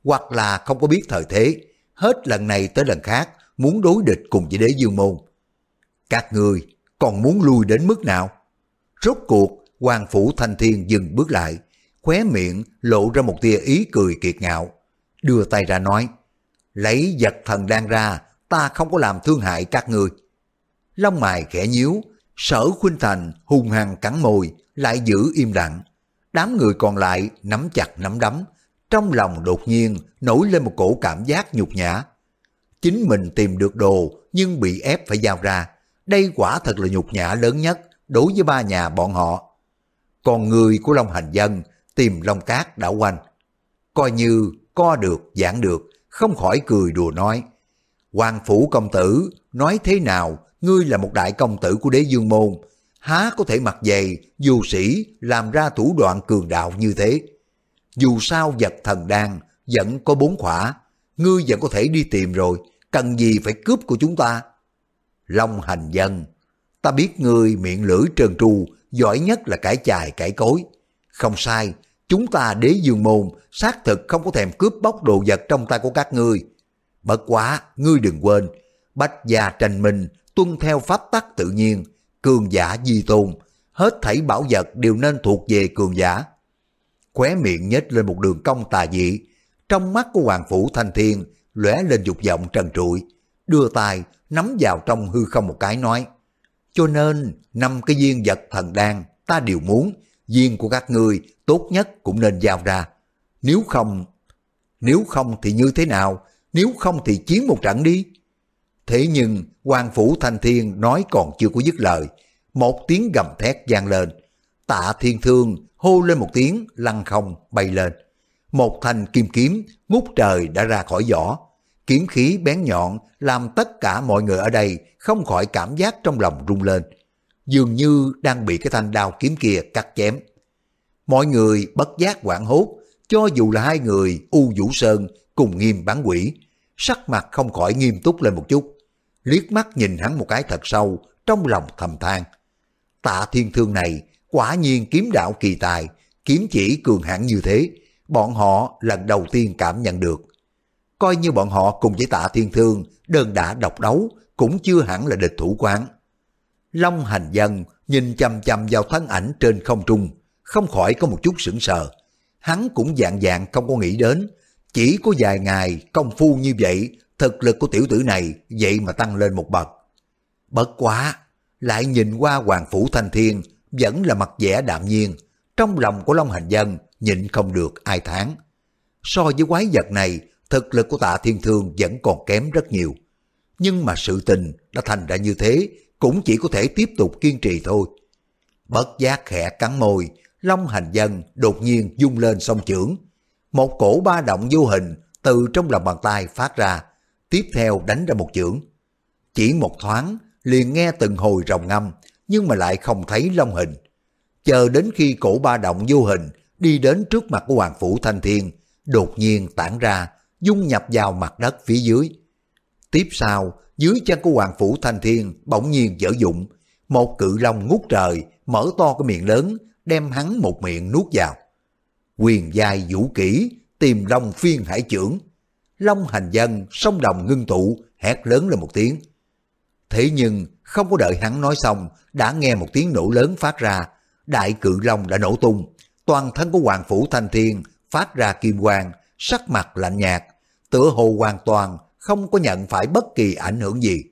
Hoặc là không có biết thời thế, hết lần này tới lần khác muốn đối địch cùng với đế dương môn. Các người còn muốn lui đến mức nào? Rốt cuộc, Hoàng Phủ Thanh Thiên dừng bước lại, khóe miệng lộ ra một tia ý cười kiệt ngạo, đưa tay ra nói, lấy vật thần đang ra, ta không có làm thương hại các người. Long mài khẽ nhíu, sở khuynh thành hung hăng cắn môi, lại giữ im lặng. Đám người còn lại nắm chặt nắm đấm, trong lòng đột nhiên nổi lên một cổ cảm giác nhục nhã. Chính mình tìm được đồ nhưng bị ép phải giao ra. Đây quả thật là nhục nhã lớn nhất đối với ba nhà bọn họ. Còn người của Long Hành Dân tìm Long Cát đảo quanh. Coi như co được, giảng được, không khỏi cười đùa nói. Hoàng phủ công tử, nói thế nào, ngươi là một đại công tử của đế dương môn, há có thể mặc dày, dù sĩ làm ra thủ đoạn cường đạo như thế. Dù sao vật thần đan vẫn có bốn khỏa, ngươi vẫn có thể đi tìm rồi, cần gì phải cướp của chúng ta. Long hành dân, ta biết ngươi miệng lưỡi trơn tru, giỏi nhất là cải chài cải cối. Không sai, chúng ta đế dương môn xác thực không có thèm cướp bóc đồ vật trong tay của các ngươi. Bất quá, ngươi đừng quên, bách gia tranh minh, tuân theo pháp tắc tự nhiên, cường giả di tôn, hết thảy bảo vật đều nên thuộc về cường giả. Khóe miệng nhếch lên một đường cong tà dị, trong mắt của Hoàng Phủ Thanh Thiên lóe lên dục vọng trần trụi, đưa tay nắm vào trong hư không một cái nói, cho nên năm cái viên vật thần đan ta đều muốn, viên của các ngươi tốt nhất cũng nên giao ra. Nếu không, nếu không thì như thế nào? Nếu không thì chiến một trận đi. Thế nhưng quan phủ thanh thiên nói còn chưa có dứt lời. Một tiếng gầm thét vang lên. Tạ thiên thương hô lên một tiếng lăn không bay lên. Một thanh kim kiếm ngút trời đã ra khỏi vỏ. Kiếm khí bén nhọn làm tất cả mọi người ở đây không khỏi cảm giác trong lòng rung lên. Dường như đang bị cái thanh đao kiếm kia cắt chém. Mọi người bất giác quảng hốt, cho dù là hai người U Vũ Sơn cùng nghiêm bán quỷ, sắc mặt không khỏi nghiêm túc lên một chút. Liếc mắt nhìn hắn một cái thật sâu, trong lòng thầm than. Tạ thiên thương này, quả nhiên kiếm đạo kỳ tài, kiếm chỉ cường hãn như thế, bọn họ lần đầu tiên cảm nhận được. Coi như bọn họ cùng với tạ thiên thương, đơn đã độc đấu, cũng chưa hẳn là địch thủ quán. Long hành dân nhìn chằm chằm vào thân ảnh trên không trung, không khỏi có một chút sững sờ. Hắn cũng dạng dạng không có nghĩ đến, chỉ có vài ngày công phu như vậy, thực lực của tiểu tử này vậy mà tăng lên một bậc. Bất quá, lại nhìn qua Hoàng Phủ Thanh Thiên, vẫn là mặt vẻ đạm nhiên, trong lòng của Long Hành Dân nhịn không được ai tháng. So với quái vật này, thực lực của tạ thiên thương vẫn còn kém rất nhiều. Nhưng mà sự tình đã thành ra như thế, cũng chỉ có thể tiếp tục kiên trì thôi. Bất giác khẽ cắn môi, Long hành dân đột nhiên dung lên song chưởng. Một cổ ba động vô hình từ trong lòng bàn tay phát ra, tiếp theo đánh ra một chưởng. Chỉ một thoáng, liền nghe từng hồi rồng ngâm, nhưng mà lại không thấy long hình. Chờ đến khi cổ ba động vô hình đi đến trước mặt của Hoàng Phủ Thanh Thiên, đột nhiên tản ra, dung nhập vào mặt đất phía dưới. Tiếp sau, dưới chân của Hoàng Phủ Thanh Thiên bỗng nhiên dở dụng, một cự long ngút trời, mở to cái miệng lớn, đem hắn một miệng nuốt vào. Quyền giai vũ kỹ, tìm long phiên hải trưởng. Long hành dân, sông đồng ngưng tụ, hét lớn lên một tiếng. Thế nhưng, không có đợi hắn nói xong, đã nghe một tiếng nổ lớn phát ra. Đại cự long đã nổ tung. Toàn thân của Hoàng Phủ Thanh Thiên phát ra kim quang, sắc mặt lạnh nhạt, tựa hồ hoàn toàn không có nhận phải bất kỳ ảnh hưởng gì.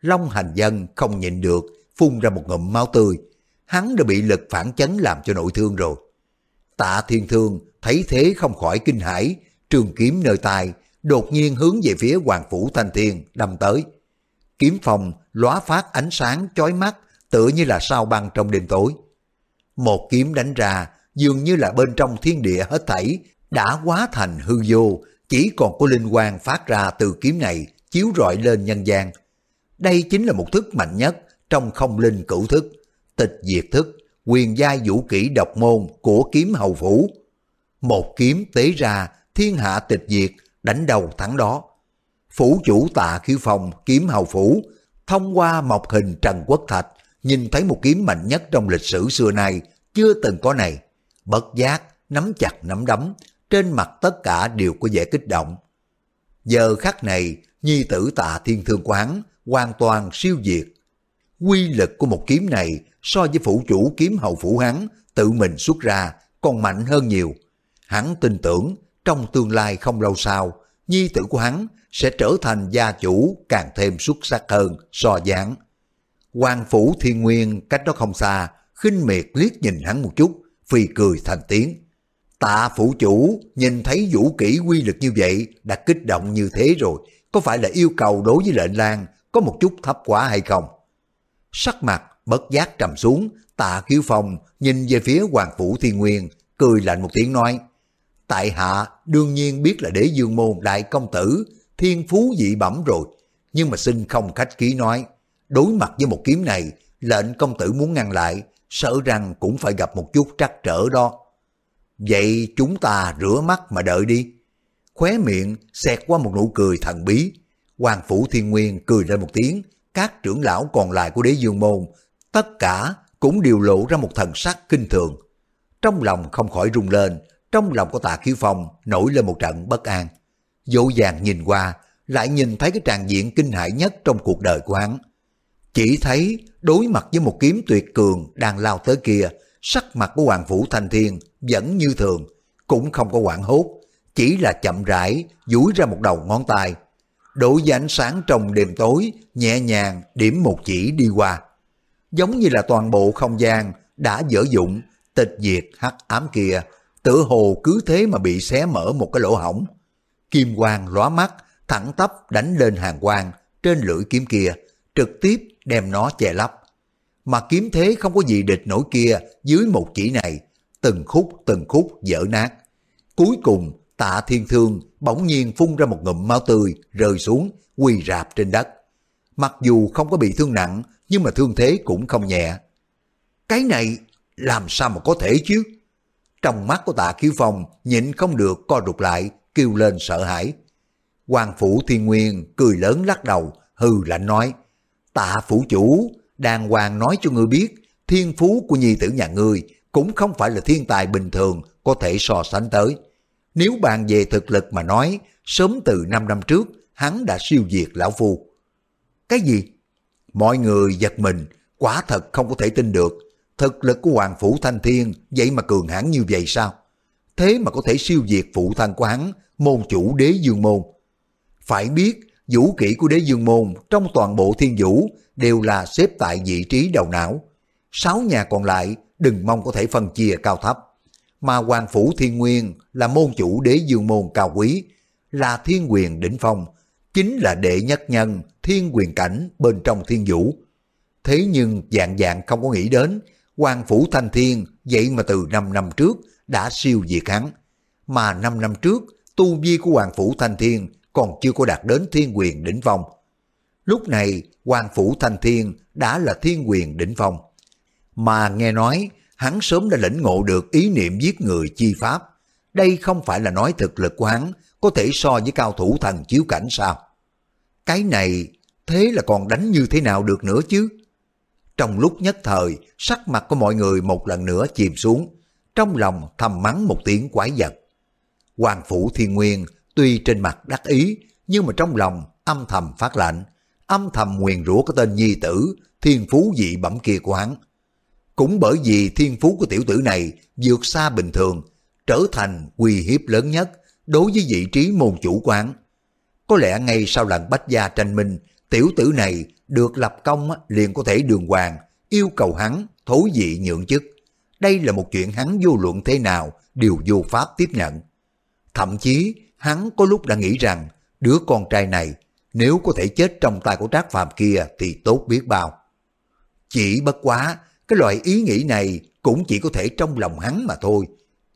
Long hành dân không nhịn được, phun ra một ngụm máu tươi, hắn đã bị lực phản chấn làm cho nội thương rồi. Tạ thiên thương thấy thế không khỏi kinh hãi, trường kiếm nơi tài đột nhiên hướng về phía Hoàng Phủ Thanh Thiên đâm tới. Kiếm phòng lóa phát ánh sáng chói mắt, tựa như là sao băng trong đêm tối. Một kiếm đánh ra, dường như là bên trong thiên địa hết thảy, đã quá thành hư vô, chỉ còn có linh quang phát ra từ kiếm này chiếu rọi lên nhân gian. Đây chính là một thức mạnh nhất trong không linh cửu thức, tịch diệt thức, quyền giai vũ kỹ độc môn của kiếm hầu phủ. Một kiếm tế ra, thiên hạ tịch diệt, đánh đầu thắng đó. Phủ chủ tạ khiếu phòng kiếm hầu phủ, thông qua mộc hình trần quốc thạch, nhìn thấy một kiếm mạnh nhất trong lịch sử xưa nay, chưa từng có này. bất giác, nắm chặt nắm đấm, trên mặt tất cả đều có vẻ kích động. Giờ khắc này, nhi tử tạ thiên thương quán hoàn toàn siêu diệt. Quy lực của một kiếm này so với phủ chủ kiếm hầu phủ hắn tự mình xuất ra còn mạnh hơn nhiều. Hắn tin tưởng trong tương lai không lâu sau, nhi tử của hắn sẽ trở thành gia chủ càng thêm xuất sắc hơn so dáng. Hoàng phủ thiên nguyên cách đó không xa, khinh miệt liếc nhìn hắn một chút, phi cười thành tiếng. Tạ phủ chủ nhìn thấy vũ kỹ quy lực như vậy đã kích động như thế rồi, có phải là yêu cầu đối với lệnh lang có một chút thấp quá hay không? Sắc mặt bất giác trầm xuống, tạ khiếu phong nhìn về phía hoàng phủ thiên nguyên, cười lạnh một tiếng nói, Tại hạ đương nhiên biết là đế dương môn đại công tử, thiên phú dị bẩm rồi, nhưng mà xin không khách ký nói, đối mặt với một kiếm này, lệnh công tử muốn ngăn lại, sợ rằng cũng phải gặp một chút trắc trở đó. Vậy chúng ta rửa mắt mà đợi đi. Khóe miệng xẹt qua một nụ cười thần bí. Hoàng Phủ Thiên Nguyên cười lên một tiếng, các trưởng lão còn lại của đế dương môn, tất cả cũng đều lộ ra một thần sắc kinh thường. Trong lòng không khỏi rung lên, trong lòng của tạ khiếu phong nổi lên một trận bất an. Dỗ dàng nhìn qua, lại nhìn thấy cái tràn diện kinh hãi nhất trong cuộc đời của hắn. Chỉ thấy đối mặt với một kiếm tuyệt cường đang lao tới kia, sắc mặt của Hoàng Phủ Thanh Thiên vẫn như thường, cũng không có quảng hốt, chỉ là chậm rãi duỗi ra một đầu ngón tay. Đổi với ánh sáng trong đêm tối, nhẹ nhàng điểm một chỉ đi qua. Giống như là toàn bộ không gian đã dở dụng, tịch diệt hắc ám kia, tựa hồ cứ thế mà bị xé mở một cái lỗ hổng. Kim quang lóa mắt, thẳng tắp đánh lên hàng quang trên lưỡi kiếm kia, trực tiếp đem nó che lấp. Mà kiếm thế không có gì địch nổi kia dưới một chỉ này, từng khúc từng khúc dở nát. Cuối cùng tạ thiên thương bỗng nhiên phun ra một ngụm máu tươi rơi xuống quỳ rạp trên đất. Mặc dù không có bị thương nặng nhưng mà thương thế cũng không nhẹ. Cái này làm sao mà có thể chứ? Trong mắt của tạ khiếu phong nhịn không được co rụt lại kêu lên sợ hãi. Hoàng phủ thiên nguyên cười lớn lắc đầu hừ lạnh nói tạ phủ chủ đàng hoàng nói cho ngươi biết thiên phú của nhi tử nhà ngươi cũng không phải là thiên tài bình thường có thể so sánh tới. Nếu bàn về thực lực mà nói, sớm từ 5 năm trước, hắn đã siêu diệt lão phu. Cái gì? Mọi người giật mình, quả thật không có thể tin được. Thực lực của Hoàng Phủ Thanh Thiên vậy mà cường hãn như vậy sao? Thế mà có thể siêu diệt phụ thân của hắn, môn chủ đế dương môn. Phải biết, vũ kỹ của đế dương môn trong toàn bộ thiên vũ đều là xếp tại vị trí đầu não. Sáu nhà còn lại đừng mong có thể phân chia cao thấp. Mà Hoàng Phủ Thiên Nguyên là môn chủ đế dương môn cao quý, là thiên quyền đỉnh phong, chính là đệ nhất nhân thiên quyền cảnh bên trong thiên vũ. Thế nhưng dạng dạng không có nghĩ đến, Hoàng Phủ Thanh Thiên vậy mà từ 5 năm trước đã siêu diệt hắn. Mà 5 năm trước, tu vi của Hoàng Phủ Thanh Thiên còn chưa có đạt đến thiên quyền đỉnh phong. Lúc này, Hoàng Phủ Thanh Thiên đã là thiên quyền đỉnh phong. Mà nghe nói, hắn sớm đã lĩnh ngộ được ý niệm giết người chi pháp. Đây không phải là nói thực lực của hắn có thể so với cao thủ thần chiếu cảnh sao? Cái này, thế là còn đánh như thế nào được nữa chứ? Trong lúc nhất thời, sắc mặt của mọi người một lần nữa chìm xuống, trong lòng thầm mắng một tiếng quái vật. Hoàng Phủ Thiên Nguyên tuy trên mặt đắc ý, nhưng mà trong lòng âm thầm phát lạnh, âm thầm nguyền rủa cái tên nhi tử, thiên phú dị bẩm kia của hắn. Cũng bởi vì thiên phú của tiểu tử này vượt xa bình thường, trở thành uy hiếp lớn nhất đối với vị trí môn chủ quán. Có lẽ ngay sau lần bách gia tranh minh, tiểu tử này được lập công liền có thể đường hoàng, yêu cầu hắn thối dị nhượng chức. Đây là một chuyện hắn vô luận thế nào đều vô pháp tiếp nhận. Thậm chí hắn có lúc đã nghĩ rằng đứa con trai này nếu có thể chết trong tay của Trác Phàm kia thì tốt biết bao. Chỉ bất quá, cái loại ý nghĩ này cũng chỉ có thể trong lòng hắn mà thôi.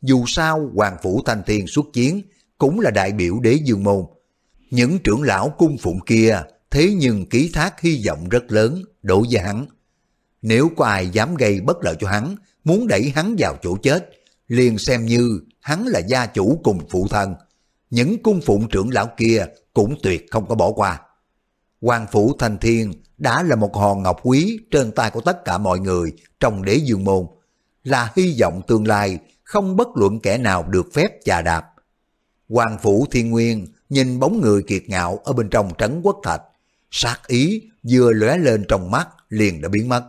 Dù sao Hoàng Phủ Thanh Thiên xuất chiến cũng là đại biểu đế dương môn. Những trưởng lão cung phụng kia thế nhưng ký thác hy vọng rất lớn đối với hắn. Nếu có ai dám gây bất lợi cho hắn, muốn đẩy hắn vào chỗ chết, liền xem như hắn là gia chủ cùng phụ thân. Những cung phụng trưởng lão kia cũng tuyệt không có bỏ qua. Hoàng Phủ thành Thiên đã là một hòn ngọc quý trên tay của tất cả mọi người trong đế dương môn, là hy vọng tương lai không bất luận kẻ nào được phép chà đạp. Hoàng Phủ Thiên Nguyên nhìn bóng người kiệt ngạo ở bên trong trấn quốc thạch, sát ý vừa lóe lên trong mắt liền đã biến mất.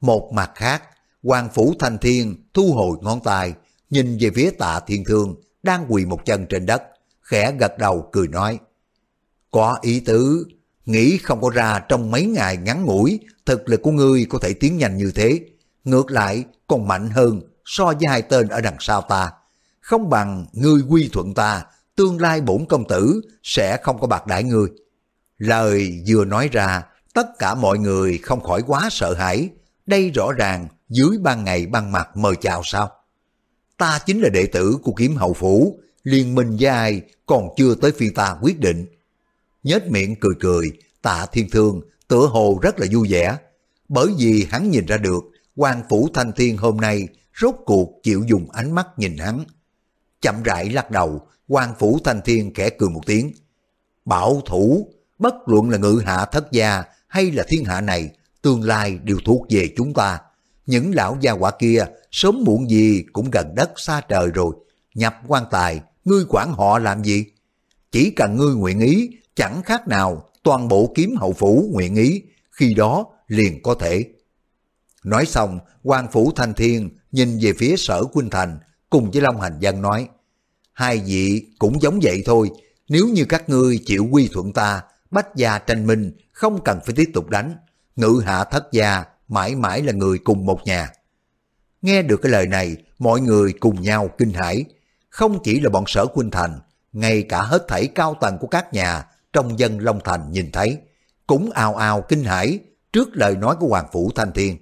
Một mặt khác, Hoàng Phủ Thanh Thiên thu hồi ngón tay, nhìn về phía tạ thiên thương đang quỳ một chân trên đất, khẽ gật đầu cười nói. Có ý tứ, nghĩ không có ra trong mấy ngày ngắn ngủi, thực lực của ngươi có thể tiến nhanh như thế. Ngược lại, còn mạnh hơn so với hai tên ở đằng sau ta. Không bằng ngươi quy thuận ta, tương lai bổn công tử sẽ không có bạc đãi ngươi. Lời vừa nói ra, tất cả mọi người không khỏi quá sợ hãi. Đây rõ ràng dưới ban ngày ban mặt mời chào sao? Ta chính là đệ tử của kiếm hậu phủ, liên minh với ai còn chưa tới phiên ta quyết định nhếch miệng cười cười, tạ thiên thương tựa hồ rất là vui vẻ, bởi vì hắn nhìn ra được quan phủ thanh thiên hôm nay rốt cuộc chịu dùng ánh mắt nhìn hắn. Chậm rãi lắc đầu, quan phủ thanh thiên khẽ cười một tiếng. Bảo thủ, bất luận là ngự hạ thất gia hay là thiên hạ này, tương lai đều thuộc về chúng ta. Những lão gia quả kia sớm muộn gì cũng gần đất xa trời rồi. Nhập quan tài, ngươi quản họ làm gì? Chỉ cần ngươi nguyện ý, chẳng khác nào toàn bộ kiếm hậu phủ nguyện ý, khi đó liền có thể. Nói xong, quan phủ thanh thiên nhìn về phía sở Quynh Thành, cùng với Long Hành Dân nói, hai vị cũng giống vậy thôi, nếu như các ngươi chịu quy thuận ta, bách gia tranh minh, không cần phải tiếp tục đánh, ngự hạ thất gia mãi mãi là người cùng một nhà. Nghe được cái lời này, mọi người cùng nhau kinh hãi, không chỉ là bọn sở Quynh Thành, ngay cả hết thảy cao tầng của các nhà trong dân Long Thành nhìn thấy, cũng ào ào kinh hãi trước lời nói của Hoàng Phủ Thanh Thiên.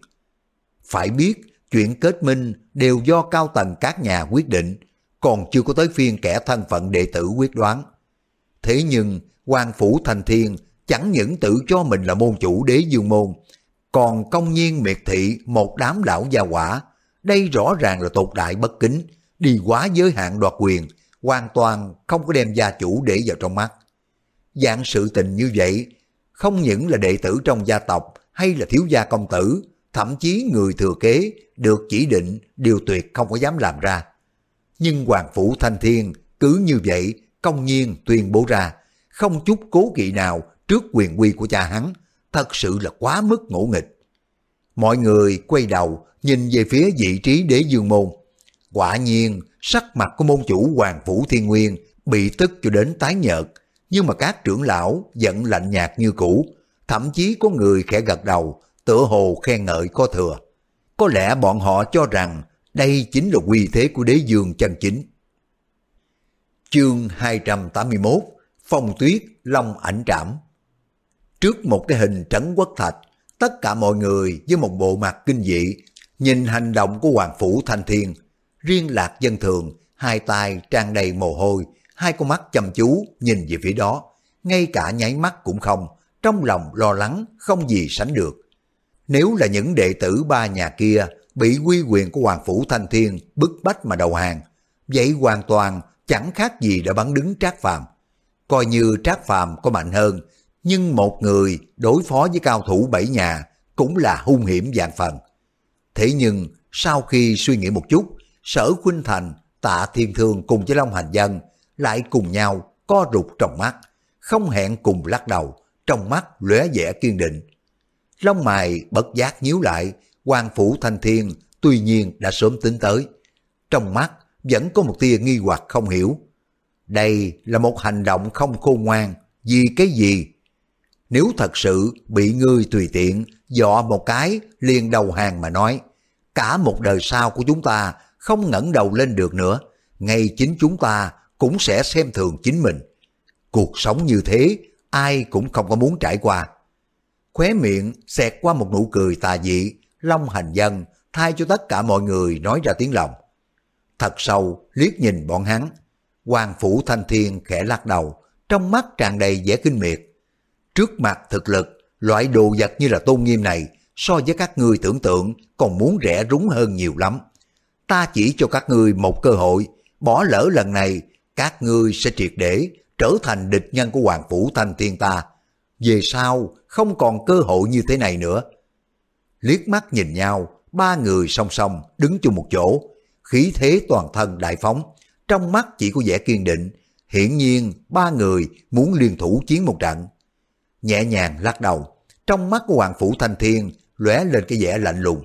Phải biết, chuyện kết minh đều do cao tầng các nhà quyết định, còn chưa có tới phiên kẻ thân phận đệ tử quyết đoán. Thế nhưng, Hoàng Phủ Thanh Thiên chẳng những tự cho mình là môn chủ đế dương môn, còn công nhiên miệt thị một đám lão gia quả. Đây rõ ràng là tột đại bất kính, đi quá giới hạn đoạt quyền, hoàn toàn không có đem gia chủ để vào trong mắt. Dạng sự tình như vậy, không những là đệ tử trong gia tộc hay là thiếu gia công tử, thậm chí người thừa kế được chỉ định điều tuyệt không có dám làm ra. Nhưng Hoàng Phủ Thanh Thiên cứ như vậy công nhiên tuyên bố ra, không chút cố kỵ nào trước quyền quy của cha hắn, thật sự là quá mức ngỗ nghịch. Mọi người quay đầu nhìn về phía vị trí đế dương môn. Quả nhiên, sắc mặt của môn chủ Hoàng Phủ Thiên Nguyên bị tức cho đến tái nhợt, nhưng mà các trưởng lão vẫn lạnh nhạt như cũ, thậm chí có người khẽ gật đầu, tựa hồ khen ngợi có thừa. Có lẽ bọn họ cho rằng đây chính là quy thế của đế dương chân chính. Chương 281 Phong tuyết long ảnh trảm Trước một cái hình trấn quốc thạch, tất cả mọi người với một bộ mặt kinh dị, nhìn hành động của Hoàng Phủ Thanh Thiên. Riêng lạc dân thường, hai tay tràn đầy mồ hôi, hai con mắt chăm chú nhìn về phía đó, ngay cả nháy mắt cũng không, trong lòng lo lắng không gì sánh được. Nếu là những đệ tử ba nhà kia bị quy quyền của Hoàng Phủ Thanh Thiên bức bách mà đầu hàng, vậy hoàn toàn chẳng khác gì đã bắn đứng Trác Phàm. Coi như Trác Phàm có mạnh hơn, nhưng một người đối phó với cao thủ bảy nhà cũng là hung hiểm dạng phần. Thế nhưng sau khi suy nghĩ một chút, Sở Khuynh Thành, Tạ Thiên Thương cùng với Long Hành Dân lại cùng nhau co rụt trong mắt, không hẹn cùng lắc đầu, trong mắt lóe vẻ kiên định. Long mày bất giác nhíu lại, quan phủ thanh thiên tuy nhiên đã sớm tính tới. Trong mắt vẫn có một tia nghi hoặc không hiểu. Đây là một hành động không khôn ngoan, vì cái gì? Nếu thật sự bị ngươi tùy tiện, dọ một cái liền đầu hàng mà nói, cả một đời sau của chúng ta không ngẩng đầu lên được nữa, ngay chính chúng ta cũng sẽ xem thường chính mình. Cuộc sống như thế, ai cũng không có muốn trải qua. Khóe miệng xẹt qua một nụ cười tà dị, long hành dân, thay cho tất cả mọi người nói ra tiếng lòng. Thật sâu, liếc nhìn bọn hắn. Hoàng Phủ Thanh Thiên khẽ lắc đầu, trong mắt tràn đầy vẻ kinh miệt. Trước mặt thực lực, loại đồ vật như là tôn nghiêm này, so với các ngươi tưởng tượng còn muốn rẻ rúng hơn nhiều lắm. Ta chỉ cho các ngươi một cơ hội, bỏ lỡ lần này các ngươi sẽ triệt để trở thành địch nhân của Hoàng Phủ Thanh Thiên ta. Về sau, không còn cơ hội như thế này nữa. Liếc mắt nhìn nhau, ba người song song đứng chung một chỗ, khí thế toàn thân đại phóng, trong mắt chỉ có vẻ kiên định, hiển nhiên ba người muốn liên thủ chiến một trận. Nhẹ nhàng lắc đầu, trong mắt của Hoàng Phủ Thanh Thiên lóe lên cái vẻ lạnh lùng.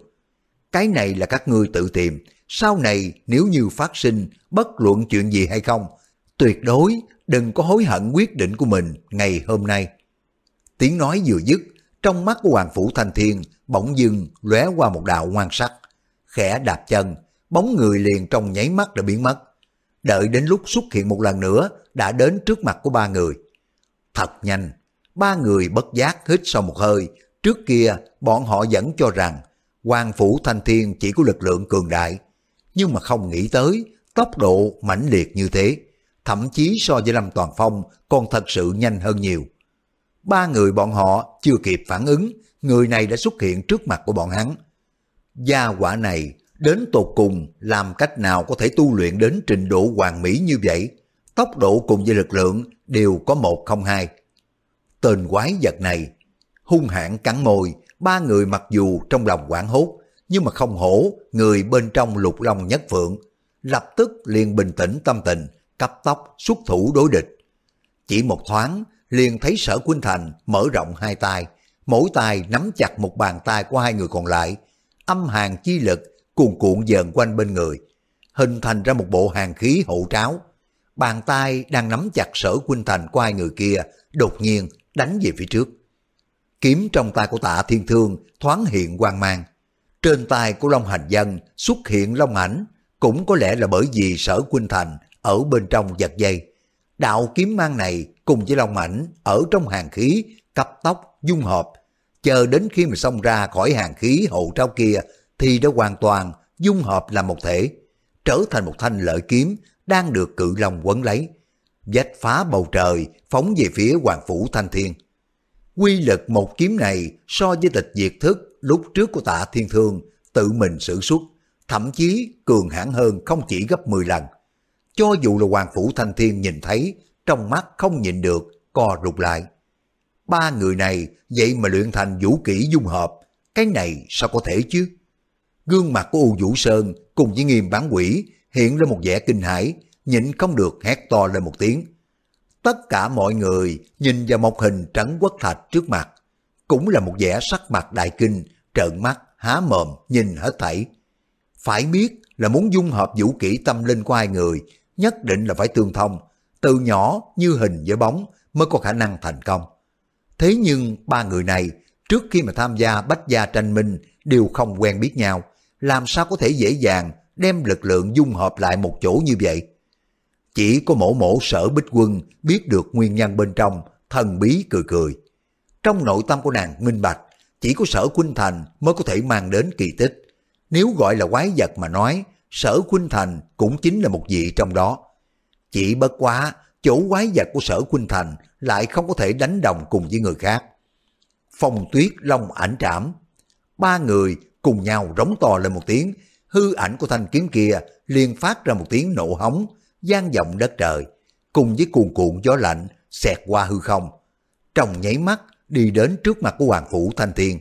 Cái này là các ngươi tự tìm, sau này nếu như phát sinh bất luận chuyện gì hay không, tuyệt đối đừng có hối hận quyết định của mình ngày hôm nay. Tiếng nói vừa dứt, trong mắt của Hoàng Phủ Thanh Thiên bỗng dưng lóe qua một đạo ngoan sắc. Khẽ đạp chân, bóng người liền trong nháy mắt đã biến mất. Đợi đến lúc xuất hiện một lần nữa, đã đến trước mặt của ba người. Thật nhanh, ba người bất giác hít sau một hơi. Trước kia, bọn họ vẫn cho rằng Hoàng Phủ Thanh Thiên chỉ có lực lượng cường đại. Nhưng mà không nghĩ tới, tốc độ mãnh liệt như thế. Thậm chí so với Lâm Toàn Phong còn thật sự nhanh hơn nhiều. Ba người bọn họ chưa kịp phản ứng, người này đã xuất hiện trước mặt của bọn hắn. Gia quả này đến tột cùng làm cách nào có thể tu luyện đến trình độ hoàn mỹ như vậy? Tốc độ cùng với lực lượng đều có một không hai. Tên quái vật này, hung hãn cắn môi, ba người mặc dù trong lòng quảng hốt, nhưng mà không hổ người bên trong lục long nhất phượng, lập tức liền bình tĩnh tâm tình, cấp tốc xuất thủ đối địch. Chỉ một thoáng, liền thấy sở Quynh Thành mở rộng hai tay, mỗi tay nắm chặt một bàn tay của hai người còn lại, âm hàng chi lực cuồn cuộn dần quanh bên người, hình thành ra một bộ hàng khí hậu tráo. Bàn tay đang nắm chặt sở Quynh Thành của hai người kia, đột nhiên đánh về phía trước. Kiếm trong tay của tạ thiên thương thoáng hiện quang mang. Trên tay của Long Hành Dân xuất hiện long ảnh, cũng có lẽ là bởi vì sở Quynh Thành ở bên trong giật dây. Đạo kiếm mang này cùng với long ảnh ở trong hàng khí, cấp tốc, dung hợp. Chờ đến khi mà xông ra khỏi hàng khí hộ trao kia thì đã hoàn toàn dung hợp làm một thể, trở thành một thanh lợi kiếm đang được cự long quấn lấy. Dách phá bầu trời phóng về phía Hoàng Phủ Thanh Thiên. Quy lực một kiếm này so với tịch diệt thức lúc trước của tạ thiên thương tự mình sử xuất, thậm chí cường hãn hơn không chỉ gấp 10 lần. Cho dù là Hoàng Phủ Thanh Thiên nhìn thấy, trong mắt không nhìn được, co rụt lại. Ba người này vậy mà luyện thành vũ kỹ dung hợp, cái này sao có thể chứ? Gương mặt của U Vũ Sơn cùng với nghiêm bán quỷ hiện lên một vẻ kinh hãi, nhịn không được hét to lên một tiếng. Tất cả mọi người nhìn vào một hình trắng quất thạch trước mặt, cũng là một vẻ sắc mặt đại kinh, trợn mắt, há mồm, nhìn hết thảy. Phải biết là muốn dung hợp vũ kỹ tâm linh của hai người, nhất định là phải tương thông, từ nhỏ như hình với bóng mới có khả năng thành công. Thế nhưng ba người này trước khi mà tham gia bách gia tranh minh đều không quen biết nhau, làm sao có thể dễ dàng đem lực lượng dung hợp lại một chỗ như vậy? Chỉ có mổ mổ sở bích quân biết được nguyên nhân bên trong, thần bí cười cười. Trong nội tâm của nàng minh bạch, chỉ có sở Quynh Thành mới có thể mang đến kỳ tích. Nếu gọi là quái vật mà nói, sở Khuynh Thành cũng chính là một vị trong đó. Chỉ bất quá, chỗ quái vật của sở Khuynh Thành lại không có thể đánh đồng cùng với người khác. Phong tuyết long ảnh trảm. Ba người cùng nhau rống to lên một tiếng, hư ảnh của thanh kiếm kia liền phát ra một tiếng nổ hóng, gian vọng đất trời, cùng với cuồn cuộn gió lạnh xẹt qua hư không. Trong nháy mắt đi đến trước mặt của Hoàng Phủ Thanh Thiên.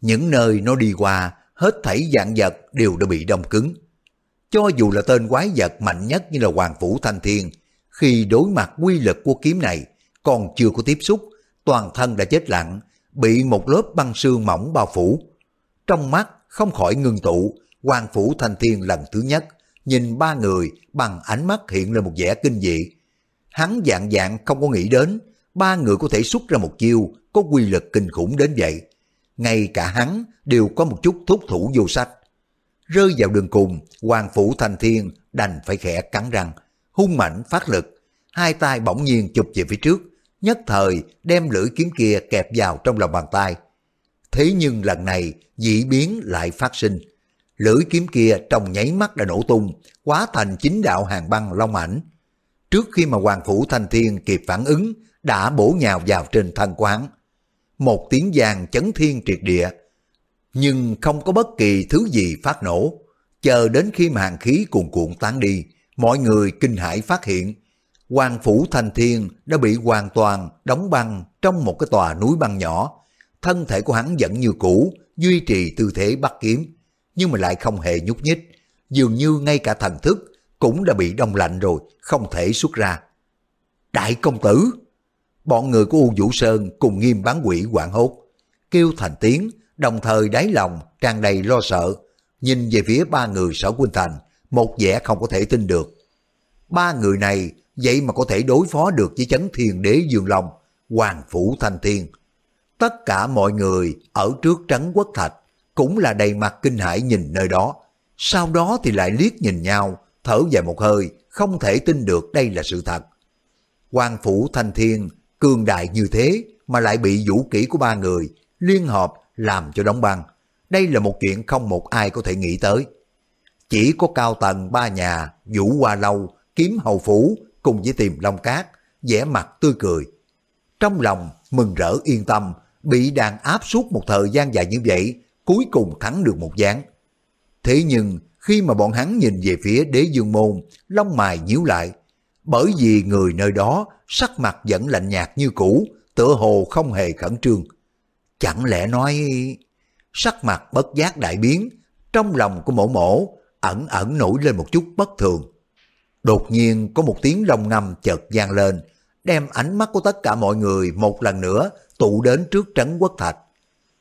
Những nơi nó đi qua, hết thảy dạng vật đều đã bị đông cứng. Cho dù là tên quái vật mạnh nhất như là Hoàng Phủ Thanh Thiên, khi đối mặt quy lực của kiếm này, còn chưa có tiếp xúc, toàn thân đã chết lặng, bị một lớp băng sương mỏng bao phủ. Trong mắt không khỏi ngưng tụ, Hoàng Phủ Thanh Thiên lần thứ nhất, nhìn ba người bằng ánh mắt hiện lên một vẻ kinh dị. Hắn dạng dạng không có nghĩ đến, ba người có thể xuất ra một chiêu có quy lực kinh khủng đến vậy. Ngay cả hắn đều có một chút thúc thủ vô sách. Rơi vào đường cùng, Hoàng Phủ thành Thiên đành phải khẽ cắn răng, hung mạnh phát lực, hai tay bỗng nhiên chụp về phía trước, nhất thời đem lưỡi kiếm kia kẹp vào trong lòng bàn tay. Thế nhưng lần này dị biến lại phát sinh. Lưỡi kiếm kia trong nháy mắt đã nổ tung, hóa thành chính đạo hàng băng long ảnh. Trước khi mà Hoàng Phủ Thanh Thiên kịp phản ứng, đã bổ nhào vào trên thân quán. Một tiếng giang chấn thiên triệt địa, nhưng không có bất kỳ thứ gì phát nổ. Chờ đến khi mà hàng khí cuồn cuộn tán đi, mọi người kinh hãi phát hiện Hoàng Phủ Thanh Thiên đã bị hoàn toàn đóng băng trong một cái tòa núi băng nhỏ. Thân thể của hắn vẫn như cũ, duy trì tư thế bắt kiếm, nhưng mà lại không hề nhúc nhích. dường như ngay cả thần thức cũng đã bị đông lạnh rồi, không thể xuất ra. Đại công tử! Bọn người của U Vũ Sơn cùng nghiêm bán quỷ quảng hốt, kêu thành tiếng, đồng thời đáy lòng tràn đầy lo sợ, nhìn về phía ba người sở Quynh Thành, một vẻ không có thể tin được. Ba người này vậy mà có thể đối phó được với chấn thiền đế Dương Long, Hoàng Phủ Thanh Thiên. Tất cả mọi người ở trước trấn quốc thạch cũng là đầy mặt kinh hãi nhìn nơi đó. Sau đó thì lại liếc nhìn nhau, thở dài một hơi, không thể tin được đây là sự thật. Hoàng Phủ Thanh Thiên cường đại như thế mà lại bị vũ kỹ của ba người liên hợp làm cho đóng băng. Đây là một chuyện không một ai có thể nghĩ tới. Chỉ có cao tầng ba nhà, Vũ Hoa Lâu, Kiếm Hầu Phủ cùng với tìm Long Cát, vẻ mặt tươi cười. Trong lòng mừng rỡ yên tâm, bị đàn áp suốt một thời gian dài như vậy, cuối cùng thắng được một gián. Thế nhưng khi mà bọn hắn nhìn về phía đế dương môn, lông mài nhíu lại, bởi vì người nơi đó sắc mặt vẫn lạnh nhạt như cũ, tựa hồ không hề khẩn trương. Chẳng lẽ nói... Sắc mặt bất giác đại biến, trong lòng của mổ mổ ẩn ẩn nổi lên một chút bất thường. Đột nhiên có một tiếng long ngâm chợt vang lên, đem ánh mắt của tất cả mọi người một lần nữa tụ đến trước trấn quốc thạch.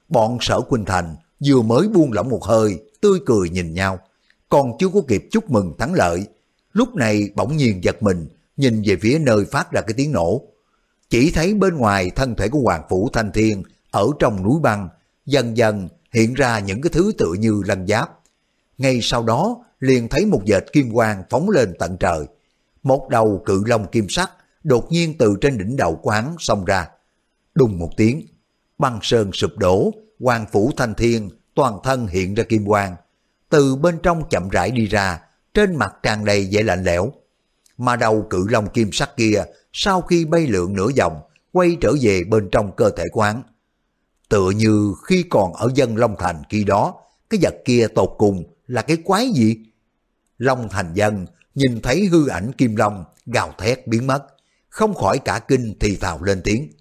Bọn sở quỳnh Thành vừa mới buông lỏng một hơi, tươi cười nhìn nhau, còn chưa có kịp chúc mừng thắng lợi. Lúc này bỗng nhiên giật mình, nhìn về phía nơi phát ra cái tiếng nổ. Chỉ thấy bên ngoài thân thể của Hoàng Phủ Thanh Thiên ở trong núi băng, dần dần hiện ra những cái thứ tự như lân giáp. Ngay sau đó liền thấy một dệt kim quang phóng lên tận trời. Một đầu cự long kim sắc đột nhiên từ trên đỉnh đầu của hắn xông ra. Đùng một tiếng, băng sơn sụp đổ, Hoàng Phủ Thanh Thiên toàn thân hiện ra kim quang. Từ bên trong chậm rãi đi ra, trên mặt tràn đầy vẻ lạnh lẽo. Mà đầu cự long kim sắc kia sau khi bay lượn nửa vòng, quay trở về bên trong cơ thể quán. Tựa như khi còn ở dân Long Thành khi đó, cái vật kia tột cùng là cái quái gì? Long Thành dân nhìn thấy hư ảnh Kim Long gào thét biến mất, không khỏi cả kinh thì thào lên tiếng.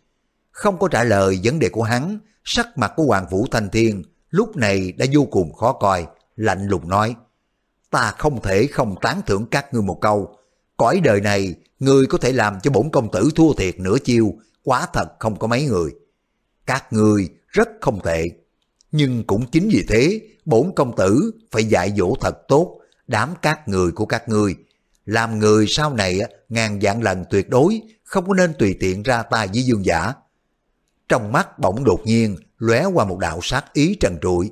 Không có trả lời vấn đề của hắn, sắc mặt của Hoàng Vũ Thanh Thiên lúc này đã vô cùng khó coi, lạnh lùng nói. Ta không thể không tán thưởng các ngươi một câu. Cõi đời này, người có thể làm cho bổn công tử thua thiệt nửa chiêu, quá thật không có mấy người. Các ngươi rất không tệ. Nhưng cũng chính vì thế, bổn công tử phải dạy dỗ thật tốt đám các người của các ngươi. Làm người sau này ngàn vạn lần tuyệt đối không có nên tùy tiện ra tay với dương giả. Trong mắt bỗng đột nhiên lóe qua một đạo sát ý trần trụi.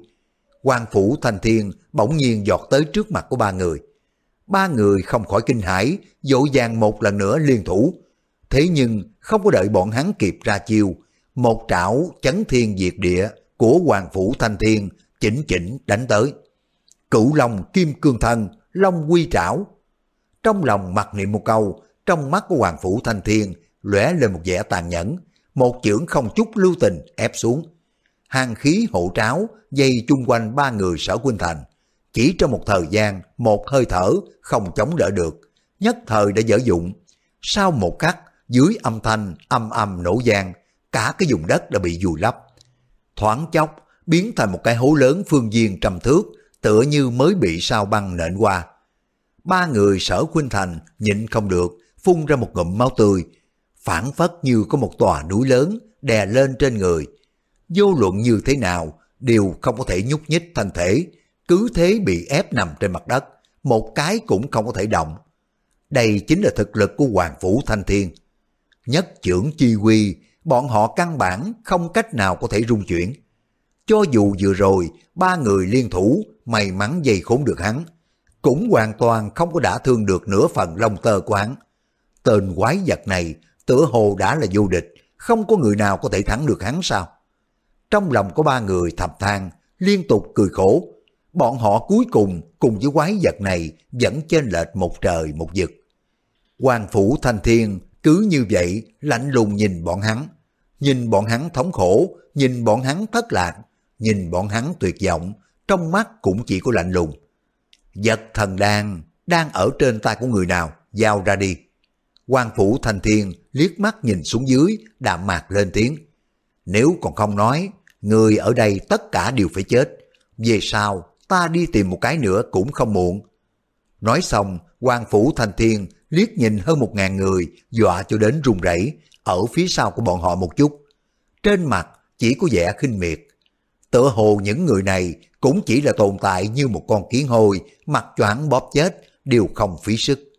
quan phủ thanh thiên bỗng nhiên giọt tới trước mặt của ba người. Ba người không khỏi kinh hãi, dỗ dàng một lần nữa liên thủ. Thế nhưng không có đợi bọn hắn kịp ra chiêu, một trảo chấn thiên diệt địa của Hoàng Phủ Thanh Thiên chỉnh chỉnh đánh tới. Cửu Long Kim Cương Thân, Long Quy Trảo. Trong lòng mặc niệm một câu, trong mắt của Hoàng Phủ Thanh Thiên lóe lên một vẻ tàn nhẫn, một chưởng không chút lưu tình ép xuống. Hàng khí hộ tráo dây chung quanh ba người sở Quynh Thành. Chỉ trong một thời gian, một hơi thở không chống đỡ được, nhất thời đã dở dụng. Sau một khắc, dưới âm thanh âm âm nổ giang, cả cái vùng đất đã bị vùi lấp. Thoáng chốc, biến thành một cái hố lớn phương viên trầm thước, tựa như mới bị sao băng nện qua. Ba người sở khuynh thành nhịn không được, phun ra một ngụm máu tươi, phản phất như có một tòa núi lớn đè lên trên người. Vô luận như thế nào, đều không có thể nhúc nhích thân thể, cứ thế bị ép nằm trên mặt đất, một cái cũng không có thể động. Đây chính là thực lực của Hoàng Phủ Thanh Thiên. Nhất trưởng chi quy, bọn họ căn bản không cách nào có thể rung chuyển. Cho dù vừa rồi ba người liên thủ may mắn dây khốn được hắn, cũng hoàn toàn không có đả thương được nửa phần lông tơ của hắn. Tên quái vật này tựa hồ đã là vô địch, không có người nào có thể thắng được hắn sao? Trong lòng có ba người thầm than, liên tục cười khổ. Bọn họ cuối cùng cùng với quái vật này vẫn trên lệch một trời một vực. Hoàng phủ thanh thiên cứ như vậy lạnh lùng nhìn bọn hắn. Nhìn bọn hắn thống khổ, nhìn bọn hắn thất lạc, nhìn bọn hắn tuyệt vọng, trong mắt cũng chỉ có lạnh lùng. Vật thần đan đang ở trên tay của người nào, giao ra đi. quan phủ thanh thiên liếc mắt nhìn xuống dưới, đạm mạc lên tiếng. Nếu còn không nói, người ở đây tất cả đều phải chết. Về sau, ta đi tìm một cái nữa cũng không muộn. Nói xong, quan phủ thanh thiên liếc nhìn hơn một ngàn người, dọa cho đến run rẩy ở phía sau của bọn họ một chút. Trên mặt chỉ có vẻ khinh miệt. Tựa hồ những người này cũng chỉ là tồn tại như một con kiến hôi, mặt choáng bóp chết, đều không phí sức.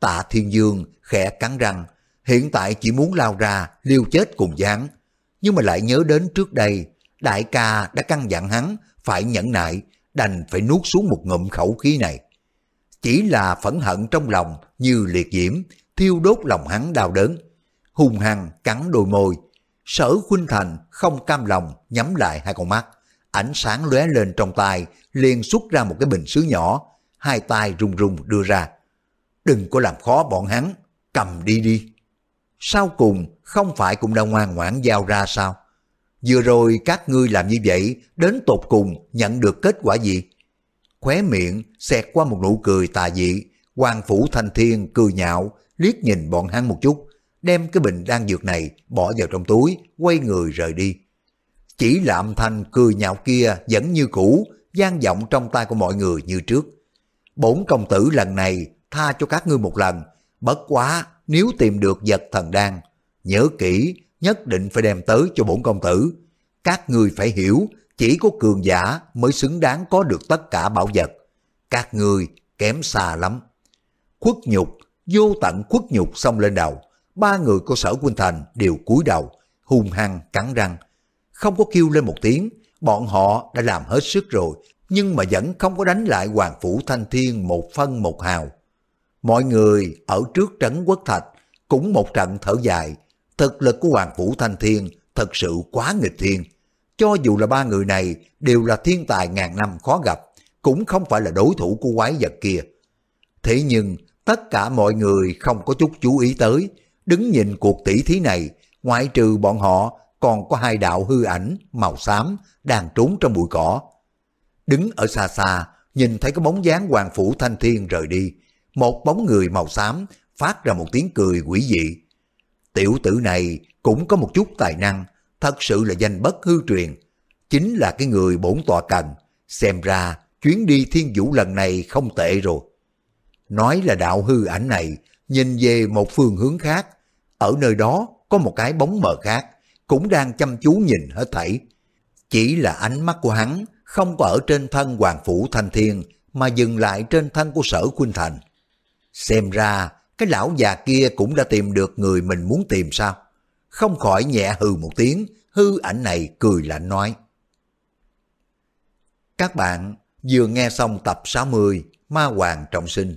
Tạ Thiên Dương khẽ cắn răng, hiện tại chỉ muốn lao ra liêu chết cùng gián, nhưng mà lại nhớ đến trước đây, đại ca đã căn dặn hắn phải nhẫn nại, đành phải nuốt xuống một ngụm khẩu khí này. Chỉ là phẫn hận trong lòng như liệt diễm, thiêu đốt lòng hắn đau đớn. Hùng hăng cắn đôi môi, sở khuynh thành không cam lòng nhắm lại hai con mắt, ánh sáng lóe lên trong tay, liền xuất ra một cái bình sứ nhỏ, hai tay run run đưa ra. Đừng có làm khó bọn hắn, cầm đi đi. Sau cùng không phải cũng đã ngoan ngoãn giao ra sao? Vừa rồi các ngươi làm như vậy, đến tột cùng nhận được kết quả gì? Khóe miệng xẹt qua một nụ cười tà dị, Hoàng Phủ Thanh Thiên cười nhạo, liếc nhìn bọn hắn một chút, đem cái bình đan dược này bỏ vào trong túi, quay người rời đi. Chỉ là âm thanh cười nhạo kia vẫn như cũ, gian vọng trong tay của mọi người như trước. Bổn công tử lần này tha cho các ngươi một lần, bất quá nếu tìm được vật thần đan, nhớ kỹ nhất định phải đem tới cho bổn công tử. Các ngươi phải hiểu, chỉ có cường giả mới xứng đáng có được tất cả bảo vật. Các ngươi kém xa lắm. Khuất nhục, vô tận khuất nhục xông lên đầu. Ba người của sở Quynh Thành đều cúi đầu, hung hăng cắn răng. Không có kêu lên một tiếng, bọn họ đã làm hết sức rồi, nhưng mà vẫn không có đánh lại Hoàng Phủ Thanh Thiên một phân một hào. Mọi người ở trước trấn quốc thạch cũng một trận thở dài, thực lực của Hoàng Phủ Thanh Thiên thật sự quá nghịch thiên. Cho dù là ba người này đều là thiên tài ngàn năm khó gặp, cũng không phải là đối thủ của quái vật kia. Thế nhưng tất cả mọi người không có chút chú ý tới, đứng nhìn cuộc tỷ thí này, ngoại trừ bọn họ còn có hai đạo hư ảnh màu xám đang trốn trong bụi cỏ. Đứng ở xa xa, nhìn thấy cái bóng dáng Hoàng Phủ Thanh Thiên rời đi, một bóng người màu xám phát ra một tiếng cười quỷ dị. Tiểu tử này cũng có một chút tài năng, thật sự là danh bất hư truyền. Chính là cái người bổn tọa cần, xem ra chuyến đi thiên vũ lần này không tệ rồi. Nói là đạo hư ảnh này, nhìn về một phương hướng khác, ở nơi đó có một cái bóng mờ khác, cũng đang chăm chú nhìn hết thảy. Chỉ là ánh mắt của hắn không có ở trên thân Hoàng Phủ Thanh Thiên, mà dừng lại trên thân của sở Khuynh Thành. Xem ra, cái lão già kia cũng đã tìm được người mình muốn tìm sao? Không khỏi nhẹ hừ một tiếng, hư ảnh này cười lạnh nói. Các bạn vừa nghe xong tập 60 Ma Hoàng Trọng Sinh.